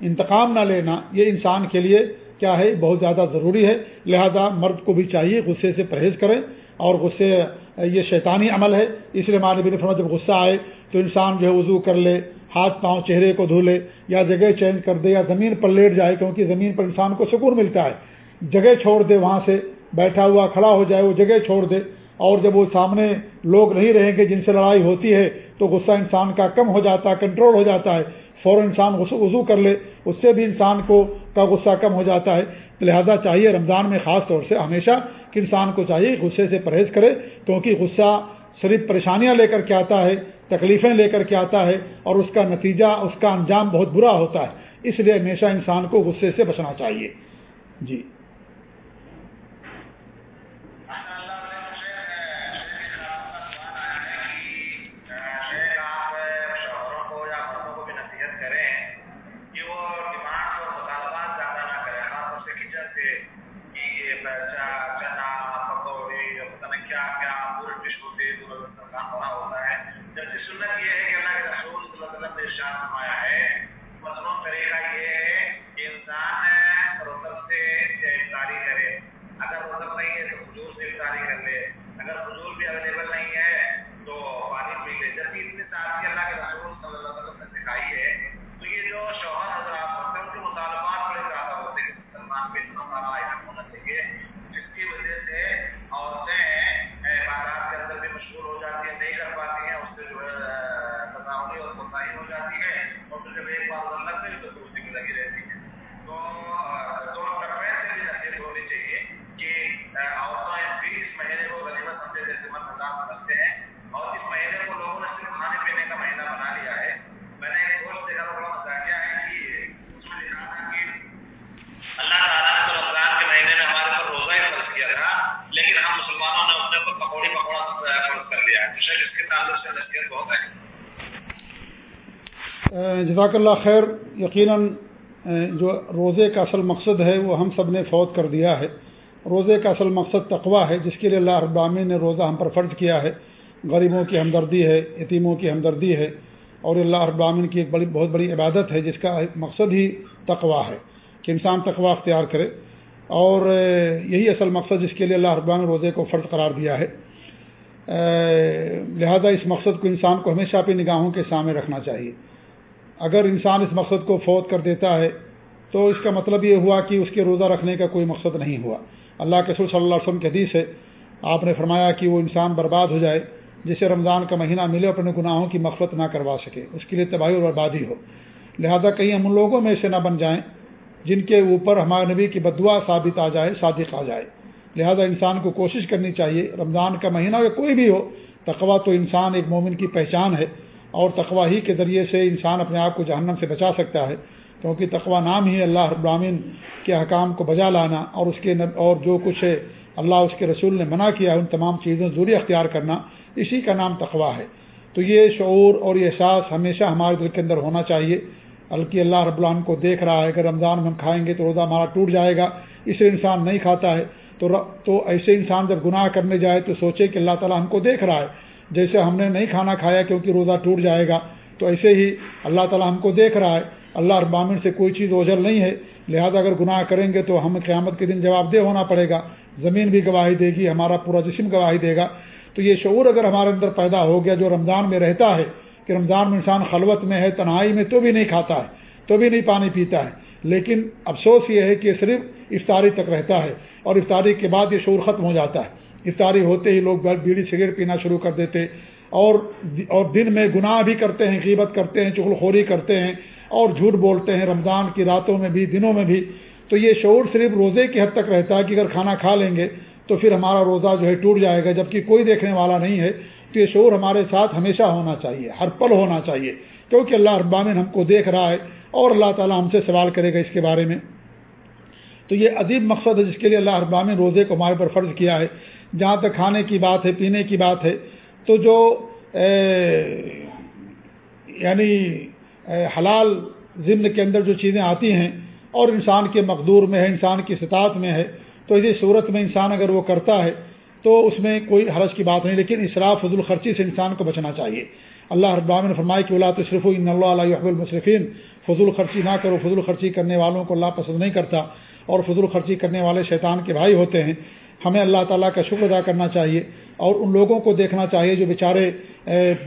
انتقام نہ لینا، یہ انسان کے لیے کیا ہے؟ بہت زیادہ ضروری ہے۔ لہذا مرد کو بھی چاہیے غصے سے پرہیز کریں اور غصے، یہ شیطانی عمل ہے۔ اس لیے ماں نبی فرما جب غصہ آئے تو انسان جو ہے وضو کر لے، ہاتھ پاؤں چہرے کو دھو لے، یا جگہ چینج کر دے، یا زمین پر لیٹ جائے، کیونکہ زمین پر انسان کو سکون ملتا ہے۔ جگہ چھوڑ دے، وہاں سے بیٹھا ہوا، کھڑا ہو جائے، وہ جگہ چھوڑ دے۔ اور جب وہ سامنے لوگ نہیں رہیں گے، جن سے لڑائی ہوتی ہے، تو غصہ انسان کا کم ہو جاتا ہے، کنٹرول ہو جاتا ہے۔ فوراً انسان وضو کر لے، اس سے بھی انسان کو کا غصہ کم ہو جاتا ہے۔ لہذا چاہیے رمضان میں خاص طور سے ہمیشہ کہ انسان کو چاہیے غصے سے پرہیز کرے، کیونکہ غصہ صرف پریشانیاں لے کر کے آتا ہے، تکلیفیں لے کر کے آتا ہے، اور اس کا نتیجہ، اس کا انجام بہت برا ہوتا ہے۔ اس لیے ہمیشہ انسان کو غصے سے بچنا چاہیے۔ جی۔ ارشاد فرمایا ہے۔ مصنوع طریقہ یہ ہے کہ انسان رسب سے تاریخ کرے۔ اگر رسب نہیں ہے تو حضور سے تاریخ کر لے۔ اگر حضور بھی اویلیبل جزاک اللہ خیر، یقیناً جو روزے کا اصل مقصد ہے، وہ ہم سب نے فوت کر دیا ہے۔ روزے کا اصل مقصد تقوا ہے، جس کے لیے اللہ ابامین نے روزہ ہم پر فرض کیا ہے۔ غریبوں کی ہمدردی ہے، یتیموں کی ہمدردی ہے، اور اللہ ابامین کی ایک بڑی، بہت بڑی عبادت ہے، جس کا مقصد ہی تقوا ہے، کہ انسان تقوا اختیار کرے۔ اور یہی اصل مقصد جس کے لیے اللہ ابامن روزے کو فرض قرار دیا ہے۔ لہذا اس مقصد کو انسان کو ہمیشہ اپنی نگاہوں کے سامنے رکھنا چاہیے۔ اگر انسان اس مقصد کو فوت کر دیتا ہے، تو اس کا مطلب یہ ہوا کہ اس کے روزہ رکھنے کا کوئی مقصد نہیں ہوا۔ اللہ کے صلی اللہ علیہ وسلم کے حدیث ہے، آپ نے فرمایا کہ وہ انسان برباد ہو جائے، جسے رمضان کا مہینہ ملے اپنے گناہوں کی مفرت نہ کروا سکے، اس کے لیے تباہی اور بربادی ہو۔ لہذا کہیں ہم ان لوگوں میں سے نہ بن جائیں، جن کے اوپر ہمارے نبی کی بدعا ثابت آ جائے، صادق آ جائے۔ لہذا انسان کو کوشش کرنی چاہیے، رمضان کا مہینہ یا کوئی بھی ہو تقوا تو انسان ایک مومن کی پہچان ہے اور تقوا ہی کے ذریعے سے انسان اپنے آپ کو جہنم سے بچا سکتا ہے۔ کیونکہ تقوا نام ہی اللہ ابراہین کے حکام کو بجا لانا اور اس کے اور جو کچھ ہے، اللہ اس کے رسول نے منع کیا ہے، ان تمام چیزوں ضروری اختیار کرنا، اسی کا نام تقوا ہے۔ تو یہ شعور اور یہ احساس ہمیشہ ہمارے دل کے اندر ہونا چاہیے۔ بلکہ اللہ رب العالم کو دیکھ رہا ہے، اگر رمضان میں ہم کھائیں گے تو روزہ ہمارا ٹوٹ جائے گا اسے انسان نہیں کھاتا ہے۔ تو تو ایسے انسان جب گناہ کرنے جائے تو سوچے کہ اللہ تعالیٰ ہم کو دیکھ رہا ہے۔ جیسے ہم نے نہیں کھانا کھایا کیونکہ روزہ ٹوٹ جائے گا، تو ایسے ہی اللہ تعالیٰ ہم کو دیکھ رہا ہے۔ اللہ ابامن سے کوئی چیز اوجل نہیں ہے۔ لہذا اگر گناہ کریں گے تو ہم قیامت کے دن جواب دہ ہونا پڑے گا۔ زمین بھی گواہی دے گی، ہمارا پورا جسم گواہی دے گا۔ تو یہ شعور اگر ہمارے اندر پیدا ہو گیا جو رمضان میں رہتا ہے، کہ رمضان میں انسان خلوت میں ہے، تنہائی میں تو بھی نہیں کھاتا ہے، تو بھی نہیں پانی پیتا ہے۔ لیکن افسوس یہ ہے کہ صرف افطاری تک رہتا ہے اور افطاری کے بعد یہ شعور ختم ہو جاتا ہے۔ افطاری ہوتے ہی لوگ بیڑی سگریٹ پینا شروع کر دیتے اور اور دن میں گناہ بھی کرتے ہیں قیمت کرتے ہیں، چغل خوری کرتے ہیں اور جھوٹ بولتے ہیں۔ رمضان کی راتوں میں بھی، دنوں میں بھی۔ تو یہ شعور صرف روزے کی حد تک رہتا ہے کہ اگر کھانا کھا لیں گے تو پھر ہمارا روزہ جو ہے ٹوٹ جائے گا۔ جبکہ کوئی دیکھنے والا نہیں ہے تو یہ شعور ہمارے ساتھ ہمیشہ ہونا چاہیے، ہر پل ہونا چاہیے۔ کیونکہ اللہ ابامن ہم کو دیکھ رہا ہے اور اللہ تعالیٰ ہم سے سوال کرے گا اس کے بارے میں۔ تو یہ عظیم مقصد ہے جس کے لیے اللہ ابامن روزے کو ہمارے پر فرض کیا ہے۔ جہاں تک کھانے کی بات ہے، پینے کی بات ہے، تو جو یعنی حلال ضمن کے اندر جو چیزیں آتی ہیں، اور انسان کے مقدور میں ہے، انسان کی سطاعت میں ہے، تو اسی صورت میں انسان اگر وہ کرتا ہے، تو اس میں کوئی حرج کی بات نہیں، لیکن اسراف فضول خرچی سے انسان کو بچنا چاہیے۔ اللہ ابام نے فرمائی کہ اللہ تصرف ان اللہ علیہ المصرفین فضول خرچی نہ کرو، فضول خرچی کرنے والوں کو اللہ پسند نہیں کرتا۔ اور فضول خرچی کرنے والے شیطان کے بھائی ہوتے ہیں۔ ہمیں اللہ تعالیٰ کا شکر ادا کرنا چاہیے اور ان لوگوں کو دیکھنا چاہیے جو بیچارے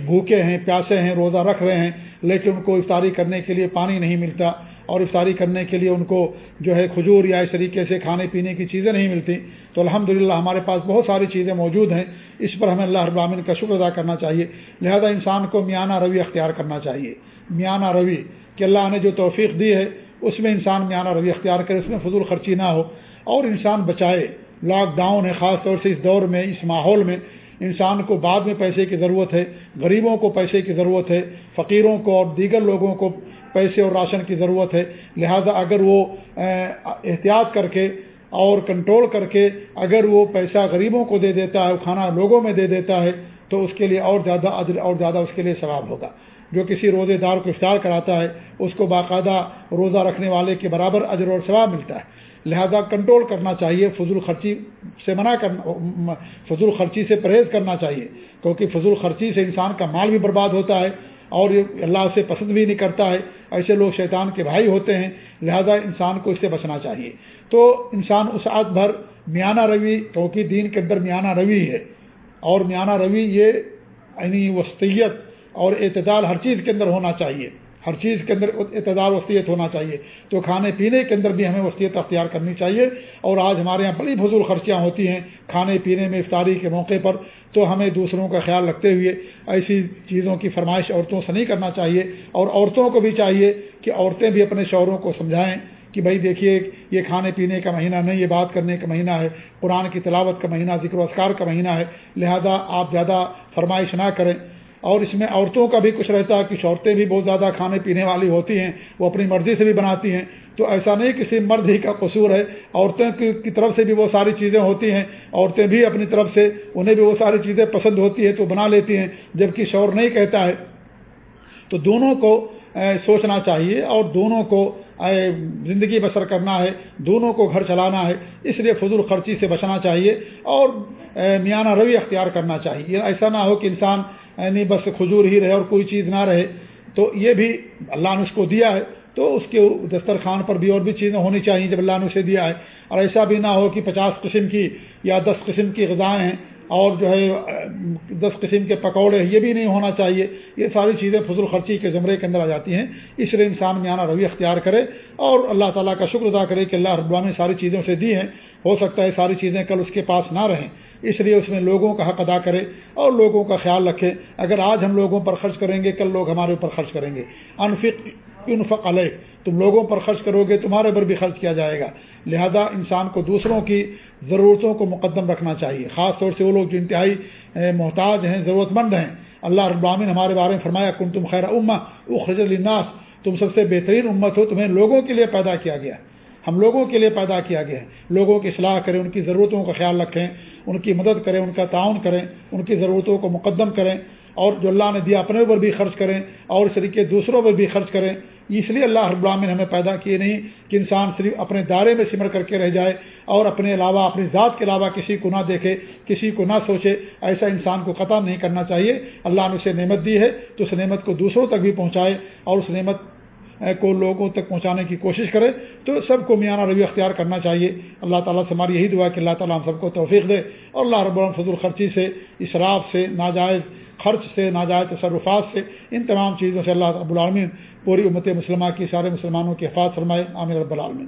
بھوکے ہیں، پیاسے ہیں، روزہ رکھ رہے ہیں، لیکن ان کو افطاری کرنے کے لیے پانی نہیں ملتا۔ اور افطاری کرنے کے لیے ان کو جو ہے کھجور یا اس طریقے سے کھانے پینے کی چیزیں نہیں ملتی۔ تو الحمد ہمارے پاس بہت ساری چیزیں موجود ہیں۔ اس پر ہمیں اللہ ابامن کا شکر ادا کرنا چاہیے۔ لہذا انسان کو میانہ روی اختیار کرنا چاہیے۔ میانہ روی، کہ اللہ نے جو توفیق دی ہے، اس میں انسان میانہ روی اختیار کرے، اس میں فضول خرچی نہ ہو۔ اور انسان بچائے، لاک ڈاؤن ہے، خاص طور سے اس دور میں، اس ماحول میں۔ انسان کو بعد میں پیسے کی ضرورت ہے، غریبوں کو پیسے کی ضرورت ہے، فقیروں کو اور دیگر لوگوں کو پیسے اور راشن کی ضرورت ہے۔ لہذا اگر وہ احتیاط کر کے اور کنٹرول کر کے اگر وہ پیسہ غریبوں کو دے دیتا ہے کھانا لوگوں میں دے دیتا ہے، تو اس کے لیے اور زیادہ عدل، اور زیادہ اس کے لیے ثواب ہوگا۔ جو کسی روزے دار کو افطار کراتا ہے، اس کو باقاعدہ روزہ رکھنے والے کے برابر اجر اور ثواب ملتا ہے۔ لہذا کنٹرول کرنا چاہیے، فضول خرچی سے منع کرنا، فضول خرچی سے پرہیز کرنا چاہیے۔ کیونکہ فضول خرچی سے انسان کا مال بھی برباد ہوتا ہے اور یہ اللہ سے پسند بھی نہیں کرتا ہے۔ ایسے لوگ شیطان کے بھائی ہوتے ہیں، لہذا انسان کو اس سے بچنا چاہیے۔ تو انسان اس آت بھر میانہ روی کیونکہ دین کے اندر میانہ روی ہے۔ اور میانہ روی یہ یعنی وسطیت اور اعتدال ہر چیز کے اندر ہونا چاہیے۔ ہر چیز کے اندر اعتدال، وسطیت ہونا چاہیے۔ تو کھانے پینے کے اندر بھی ہمیں وسطیت اختیار کرنی چاہیے۔ اور آج ہمارے یہاں بڑی فضول خرچیاں ہوتی ہیں۔ کھانے پینے میں افطاری کے موقع پر تو ہمیں دوسروں کا خیال رکھتے ہوئے ایسی چیزوں کی فرمائش عورتوں سے نہیں کرنا چاہیے اور عورتوں کو بھی چاہیے کہ عورتیں بھی اپنے شوہروں کو سمجھائیں کہ بھائی دیکھیے یہ کھانے پینے کا مہینہ نہیں، یہ بات کرنے کا مہینہ ہے، قرآن کی تلاوت کا مہینہ، ذکر و اذکار کا مہینہ ہے، لہذا آپ زیادہ فرمائش نہ کریں۔ اور اس میں عورتوں کا بھی کچھ رہتا ہے، کچھ عورتیں بھی بہت زیادہ کھانے پینے والی ہوتی ہیں، وہ اپنی مرضی سے بھی بناتی ہیں۔ تو ایسا نہیں کسی مرد ہی کا قصور ہے عورتوں کی طرف سے بھی وہ ساری چیزیں ہوتی ہیں، عورتیں بھی اپنی طرف سے انہیں بھی وہ ساری چیزیں پسند ہوتی ہیں، تو بنا لیتی ہیں، جبکہ شور نہیں کہتا ہے۔ تو دونوں کو سوچنا چاہیے اور دونوں کو زندگی بسر کرنا ہے، دونوں کو گھر چلانا ہے۔ اس لیے فضول خرچی سے بچنا چاہیے اور میانہ روی اختیار کرنا چاہیے۔ ایسا نہ ہو کہ انسان یعنی بس کھجور ہی رہے اور کوئی چیز نہ رہے۔ تو یہ بھی اللہ نے اس کو دیا ہے۔ تو اس کے دسترخوان پر بھی اور بھی چیزیں ہونی چاہیے جب اللہ نے اسے دیا ہے۔ اور ایسا بھی نہ ہو کہ پچاس قسم کی یا دس قسم کی غذائیں ہیں اور جو ہے، دس قسم کے پکوڑے یہ بھی نہیں ہونا چاہیے۔ یہ ساری چیزیں فضول خرچی کے زمرے کے اندر آ جاتی ہیں۔ اس لیے انسان میانہ روی اختیار کرے اور اللہ تعالیٰ کا شکر ادا کرے کہ اللہ رب نے ساری چیزوں سے دی ہیں۔ ہو سکتا ہے ساری چیزیں کل اس کے پاس نہ رہیں۔ اس لیے اس میں لوگوں کا حق ادا کرے اور لوگوں کا خیال رکھے۔ اگر آج ہم لوگوں پر خرچ کریں گے، کل لوگ ہمارے اوپر خرچ کریں گے۔ انفق انفق علیہ۔ تم لوگوں پر خرچ کرو گے، تمہارے پر بھی خرچ کیا جائے گا۔ لہذا انسان کو دوسروں کی ضرورتوں کو مقدم رکھنا چاہیے۔ خاص طور سے وہ لوگ جو انتہائی محتاج ہیں ضرورت مند ہیں۔ اللہ ابامن ہمارے بارے میں فرمایا کن تم خیر اما اخرج الناس تم سب سے بہترین امت ہو، تمہیں لوگوں کے لیے پیدا کیا گیا۔ ہم لوگوں کے لیے پیدا کیا گیا ہے۔ لوگوں کی اصلاح کریں، ان کی ضرورتوں کا خیال رکھیں، ان کی مدد کریں، ان کا تعاون کریں، ان کی ضرورتوں کو مقدم کریں اور جو اللہ نے دیا اپنے اوپر بھی خرچ کریں اور اس طریقے دوسروں پر بھی خرچ کریں۔ اس لیے اللہ رب العالمین ہمیں پیدا کیے نہیں کہ انسان صرف اپنے دائرے میں سمر کر کے رہ جائے اور اپنے علاوہ، اپنی ذات کے علاوہ کسی کو نہ دیکھے، کسی کو نہ سوچے۔ ایسا انسان کو قطع نہیں کرنا چاہیے۔ اللہ نے اسے نعمت دی ہے تو اس نعمت کو دوسروں تک بھی پہنچائے اور اس نعمت کو لوگوں تک پہنچانے کی کوشش کرے، تو سب کو میانہ روی اختیار کرنا چاہیے۔ اللہ تعالیٰ سے ہماری یہی دعا کہ اللہ تعالیٰ ہم سب کو توفیق دے اور اللہ رب العالم فضل خرچی سے، اسراف سے، ناجائز خرچ سے، ناجائز تصرفات سے ان تمام چیزوں سے اللہ رب العالمین پوری امت مسلمہ کی، سارے مسلمانوں کی حفاظ فرمائے۔ عامر رب العالمین۔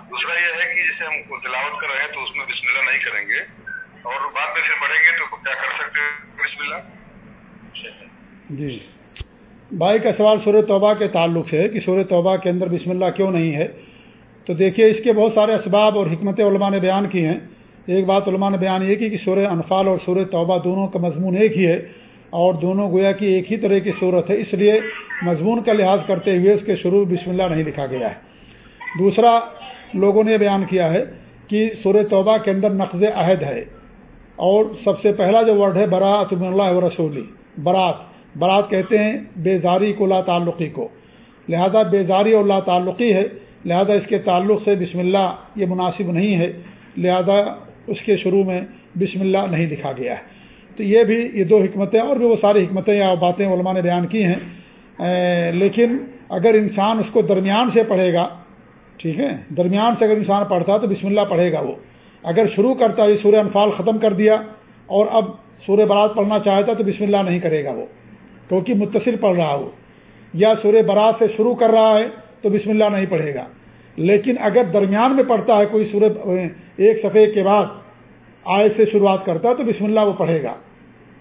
دوسرا یہ ہے کہ جیسے ہم تلاوت کر رہے ہیں تو اس میں بسم اللہ نہیں کریں گے۔ اور بعد میں پھر پڑھیں گے تو کیا کر سکتے ہیں؟ بسم اللہ۔ جی۔ بھائی کا سوال سورہ توبہ کے تعلق سے ہے کہ سورہ توبہ کے اندر بسم اللہ کیوں نہیں ہے؟ تو دیکھیے اس کے بہت سارے اسباب اور حکمت علماء نے بیان کی ہیں۔ ایک بات علماء نے بیان یہ کی کہ سورہ انفال اور سورہ توبہ دونوں کا مضمون ایک ہی ہے اور دونوں گویا کہ ایک ہی طرح کی صورت ہے۔ اس لیے مضمون کا لحاظ کرتے ہوئے اس کے شروع بسم اللہ نہیں لکھا گیا ہے۔ دوسرا لوگوں نے بیان کیا ہے کہ سورہ توبہ کے اندر نقض عہد ہے۔ اور سب سے پہلا جو ورڈ ہے برات اللہ و رسولی۔ برات برات کہتے ہیں بیزاری کو، لا تعلقی کو۔ لہذا بیزاری اور لا تعلقی ہے۔ لہذا اس کے تعلق سے بسم اللہ یہ مناسب نہیں ہے۔ لہذا اس کے شروع میں بسم اللہ نہیں لکھا گیا ہے۔ تو یہ بھی، یہ دو حکمتیں اور بھی وہ ساری حکمتیں یا باتیں علماء نے بیان کی ہیں۔ لیکن اگر انسان اس کو درمیان سے پڑھے گا ٹھیک ہے؟ درمیان سے اگر انسان پڑھتا تو بسم اللہ پڑھے گا وہ۔ اگر شروع کرتا ہے سورہ انفال ختم کر دیا اور اب سورہ برات پڑھنا چاہتا تو بسم اللہ نہیں کرے گا وہ، کیونکہ متصل پڑھ رہا وہ۔ یا سورہ برات سے شروع کر رہا ہے تو بسم اللہ نہیں پڑھے گا۔ لیکن اگر درمیان میں پڑھتا ہے کوئی سورج ایک صفحے کے بعد آئے سے شروعات کرتا ہے تو بسم اللہ وہ پڑھے گا۔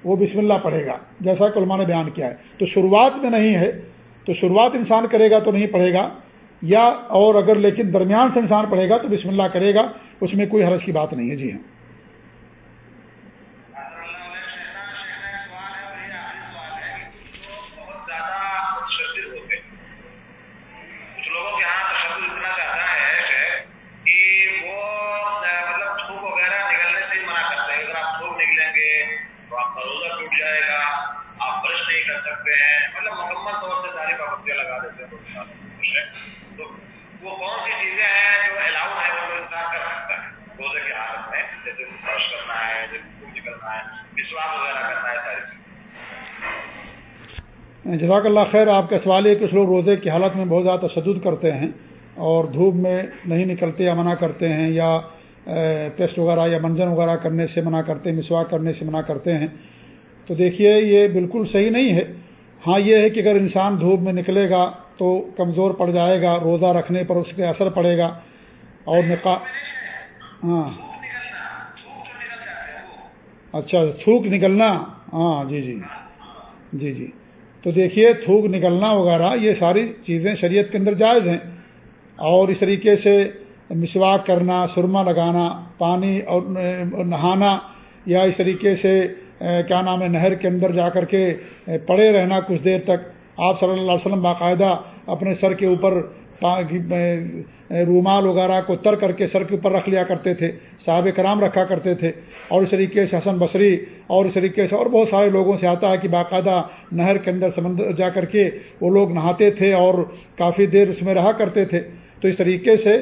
وہ بسم اللہ پڑھے گا، جیسا کہ علماء نے بیان کیا ہے۔ تو شروعات میں نہیں ہے، تو شروعات انسان کرے گا تو نہیں پڑھے گا۔ یا اور اگر لیکن درمیان سے انسان پڑھے گا تو بسم اللہ کرے گا، اس میں کوئی حرج کی بات نہیں ہے۔ جی ہاں۔ جزاک اللہ خیر، آپ کا سوال ہے کچھ لوگ روزے کی حالت میں بہت زیادہ تشدد کرتے ہیں اور دھوپ میں نہیں نکلتے یا منع کرتے ہیں یا ٹیسٹ وغیرہ یا منجن وغیرہ کرنے سے منع کرتے ہیں، مسواک کرنے سے منع کرتے ہیں۔ تو دیکھیے، یہ بالکل صحیح نہیں ہے۔ ہاں یہ ہے کہ اگر انسان دھوپ میں نکلے گا تو کمزور پڑ جائے گا، روزہ رکھنے پر اس کے اثر پڑے گا اور نکا ہاں۔ اچھا تھوک نکلنا۔ ہاں جی جی۔ جی جی۔ تو دیکھیے تھوک نکلنا وغیرہ، یہ ساری چیزیں شریعت کے اندر جائز ہیں۔ اور اس طریقے سے مسواک کرنا، سرما لگانا، پانی اور نہانا یا اس طریقے سے کیا نام ہے، نہر کے اندر جا کر کے پڑے رہنا کچھ دیر تک۔ آپ صلی اللہ علیہ وسلم باقاعدہ اپنے سر کے اوپر رومال وغیرہ کو تر کر کے سر کے اوپر رکھ لیا کرتے تھے صاحب کرام رکھا کرتے تھے، اور اس طریقے سے حسن بصری، اور اس طریقے سے اور بہت سارے لوگوں سے آتا ہے کہ باقاعدہ نہر کے اندر سمندر جا کر کے وہ لوگ نہاتے تھے اور کافی دیر اس میں رہا کرتے تھے۔ تو اس طریقے سے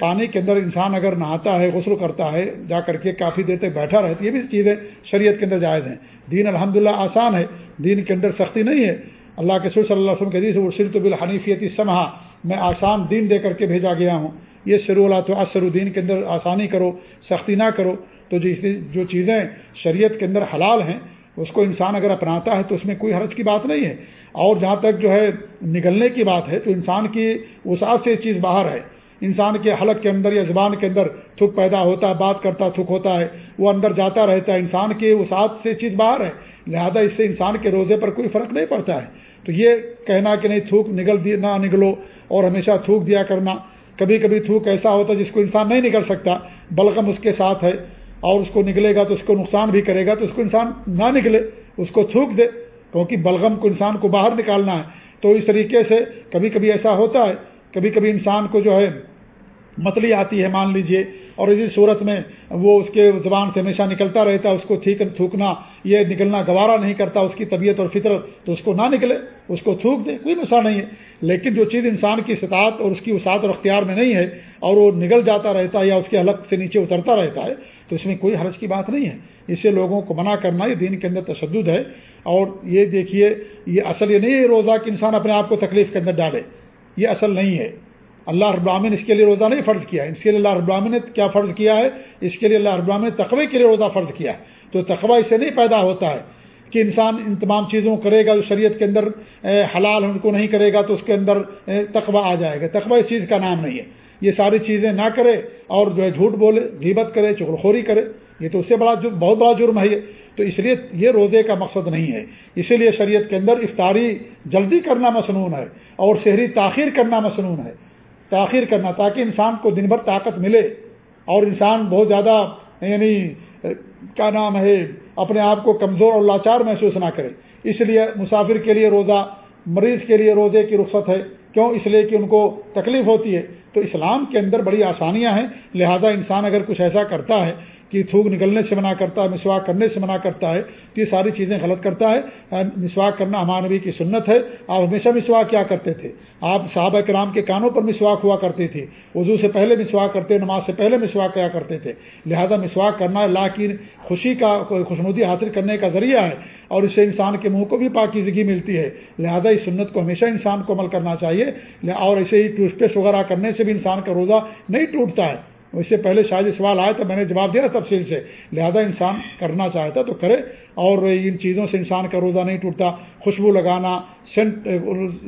پانی کے اندر انسان اگر نہاتا ہے، غسل کرتا ہے، جا کر کے کافی دیر تک بیٹھا رہتا یہ بھی چیزیں شریعت کے اندر جائز ہیں۔ دین الحمد آسان ہے، دین کے اندر سختی نہیں ہے۔ اللہ کے سر صلی اللہ علیہ وسلم کے تو بالحنیفیتی سمہا میں آسان دین دے کر کے بھیجا گیا ہوں۔ یہ شروع اللہ تو اثر الدین کے اندر آسانی کرو، سختی نہ کرو۔ تو جی جو چیزیں شریعت کے اندر حلال ہیں، اس کو انسان اگر اپناتا ہے تو اس میں کوئی حرج کی بات نہیں ہے۔ اور جہاں تک جو ہے نگلنے کی بات ہے، تو انسان کی وسعت سے چیز باہر ہے۔ انسان کے حلق کے اندر یا زبان کے اندر تھک پیدا ہوتا ہے بات کرتا، تھک ہوتا ہے، وہ اندر جاتا رہتا ہے۔ انسان کی وسعت سے چیز باہر ہے، لہذا اس سے انسان کے روزے پر کوئی فرق نہیں پڑتا ہے۔ تو یہ کہنا کہ نہیں، تھوک نگل دی، نہ نگلو اور ہمیشہ تھوک دیا کرنا۔ کبھی کبھی تھوک ایسا ہوتا ہے جس کو انسان نہیں نکل سکتا۔ بلغم اس کے ساتھ ہے اور اس کو نکلے گا تو اس کو نقصان بھی کرے گا۔ تو اس کو انسان نہ نکلے اس کو تھوک دے۔ کیونکہ بلغم کو انسان کو باہر نکالنا ہے۔ تو اس طریقے سے کبھی کبھی ایسا ہوتا ہے۔ کبھی کبھی انسان کو جو ہے متلی آتی ہے، مان لیجیے۔ اور اسی صورت میں وہ اس کے زبان سے ہمیشہ نکلتا رہتا ہے اس کو تھیک تھوکنا، یہ نکلنا گوارا نہیں کرتا، اس کی طبیعت اور فطرت تو اس کو نہ نکلے، اس کو تھوک دے، کوئی مسئلہ نہیں ہے۔ لیکن جو چیز انسان کی سطاعت اور اس کی وسعت اور اختیار میں نہیں ہے اور وہ نگل جاتا رہتا ہے یا اس کے حلق سے نیچے اترتا رہتا ہے، تو اس میں کوئی حرج کی بات نہیں ہے۔ اسے لوگوں کو منع کرنا یہ دین کے اندر تشدد ہے۔ اور یہ دیکھیے، یہ اصل یہ نہیں ہے روزہ کہ انسان اپنے آپ کو تکلیف کے اندر ڈالے، یہ اصل نہیں ہے۔ اللہ رب العالمین اس کے لیے روزہ نہیں فرض کیا اس کے لیے اللہ رب نے کیا فرض کیا ہے؟ اس کے لیے اللہ رب نے تقوی کے لیے روزہ فرض کیا ہے۔ تو تقوی اس سے نہیں پیدا ہوتا ہے کہ انسان ان تمام چیزوں کرے گا، جو شریعت کے اندر حلال ان کو نہیں کرے گا، تو اس کے اندر تقوی آ جائے گا۔ تقوی اس چیز کا نام نہیں ہے۔ یہ ساری چیزیں نہ کرے اور جو ہے جھوٹ بولے، غیبت کرے، چغلخوری کرے، یہ تو اس سے بڑا بہت بڑا جرم ہے۔ یہ تو اس لیے یہ روزے کا مقصد نہیں ہے۔ اسی لیے شریعت کے اندر افطاری جلدی کرنا مصنون ہے اور شہری تاخیر کرنا مصنون ہے۔ تاخیر کرنا تاکہ انسان کو دن بھر طاقت ملے اور انسان بہت زیادہ یعنی کیا نام ہے، اپنے آپ کو کمزور اور لاچار محسوس نہ کرے۔ اس لیے مسافر کے لیے روزہ، مریض کے لیے روزے کی رخصت ہے۔ کیوں؟ اس لیے کہ ان کو تکلیف ہوتی ہے۔ تو اسلام کے اندر بڑی آسانیاں ہیں۔ لہذا انسان اگر کچھ ایسا کرتا ہے کہ تھوک نکلنے سے منع کرتا ہے، مسواک کرنے سے منع کرتا ہے، تو یہ ساری چیزیں غلط کرتا ہے۔ ہاں، مسواک کرنا ہمارے نبی کی سنت ہے۔ آپ ہمیشہ مسواک کیا کرتے تھے؟ آپ صحابہ کرام کے کانوں پر مسواک ہوا کرتے تھے۔ وضو سے پہلے مسواک کرتے، نماز سے پہلے مسواک کیا کرتے تھے۔ لہذا مسواک کرنا اللہ کی خوشی کا، خوشنودی حاصل کرنے کا ذریعہ ہے اور اس سے انسان کے منہ کو بھی پاکیزگی ملتی ہے۔ لہذا اس سنت کو ہمیشہ انسان کو عمل کرنا چاہیے۔ اور ایسے ہی ٹوسٹ پیسٹ وغیرہ کرنے سے بھی انسان کا روزہ نہیں ٹوٹتا ہے۔ اس سے پہلے شاید یہ سوال آیا تو میں نے جواب دیا تفصیل سے لہذا انسان کرنا چاہتا تو کرے اور ان چیزوں سے انسان کا روزہ نہیں ٹوٹتا۔ خوشبو لگانا، سینٹ،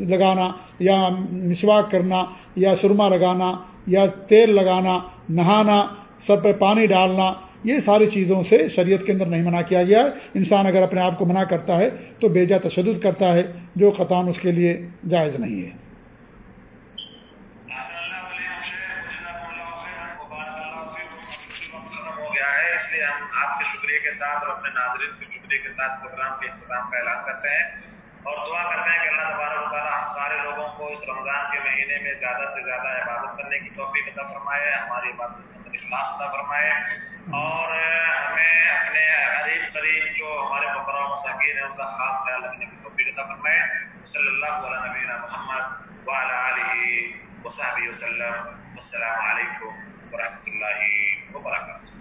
لگانا یا مسواک کرنا یا سرما لگانا یا تیل لگانا، نہانا، سر پہ پانی ڈالنا، یہ ساری چیزوں سے شریعت کے اندر نہیں منع کیا گیا۔ ہے انسان اگر اپنے آپ کو منع کرتا ہے تو بیجا تشدد کرتا ہے، جو قطان اس کے لیے جائز نہیں ہے۔ آپ کے شکریہ کے ساتھ اور اپنے ناظرین کے شکریہ کے ساتھ پروگرام کے اختتام کا اعلان کرتے ہیں اور دعا کرتے ہیں کہ اللہ تبارک تعالیٰ ہم سارے لوگوں کو اس رمضان کے مہینے میں زیادہ سے زیادہ عبادت کرنے کی توفیق عطا فرمائے، ہماری عبادت کے اخلاص عطا فرمائے اور ہمیں اپنے قریب قریب جو ہمارے مقرر مساکین ہیں، ان کا خاص خیال رکھنے کی توفیق عطا فرمائے۔ صلی اللہ علیہ نبینا محمد وعلى آله وصحبه وسلم۔ والسلام علیکم ورحمۃ اللہ وبرکاتہ۔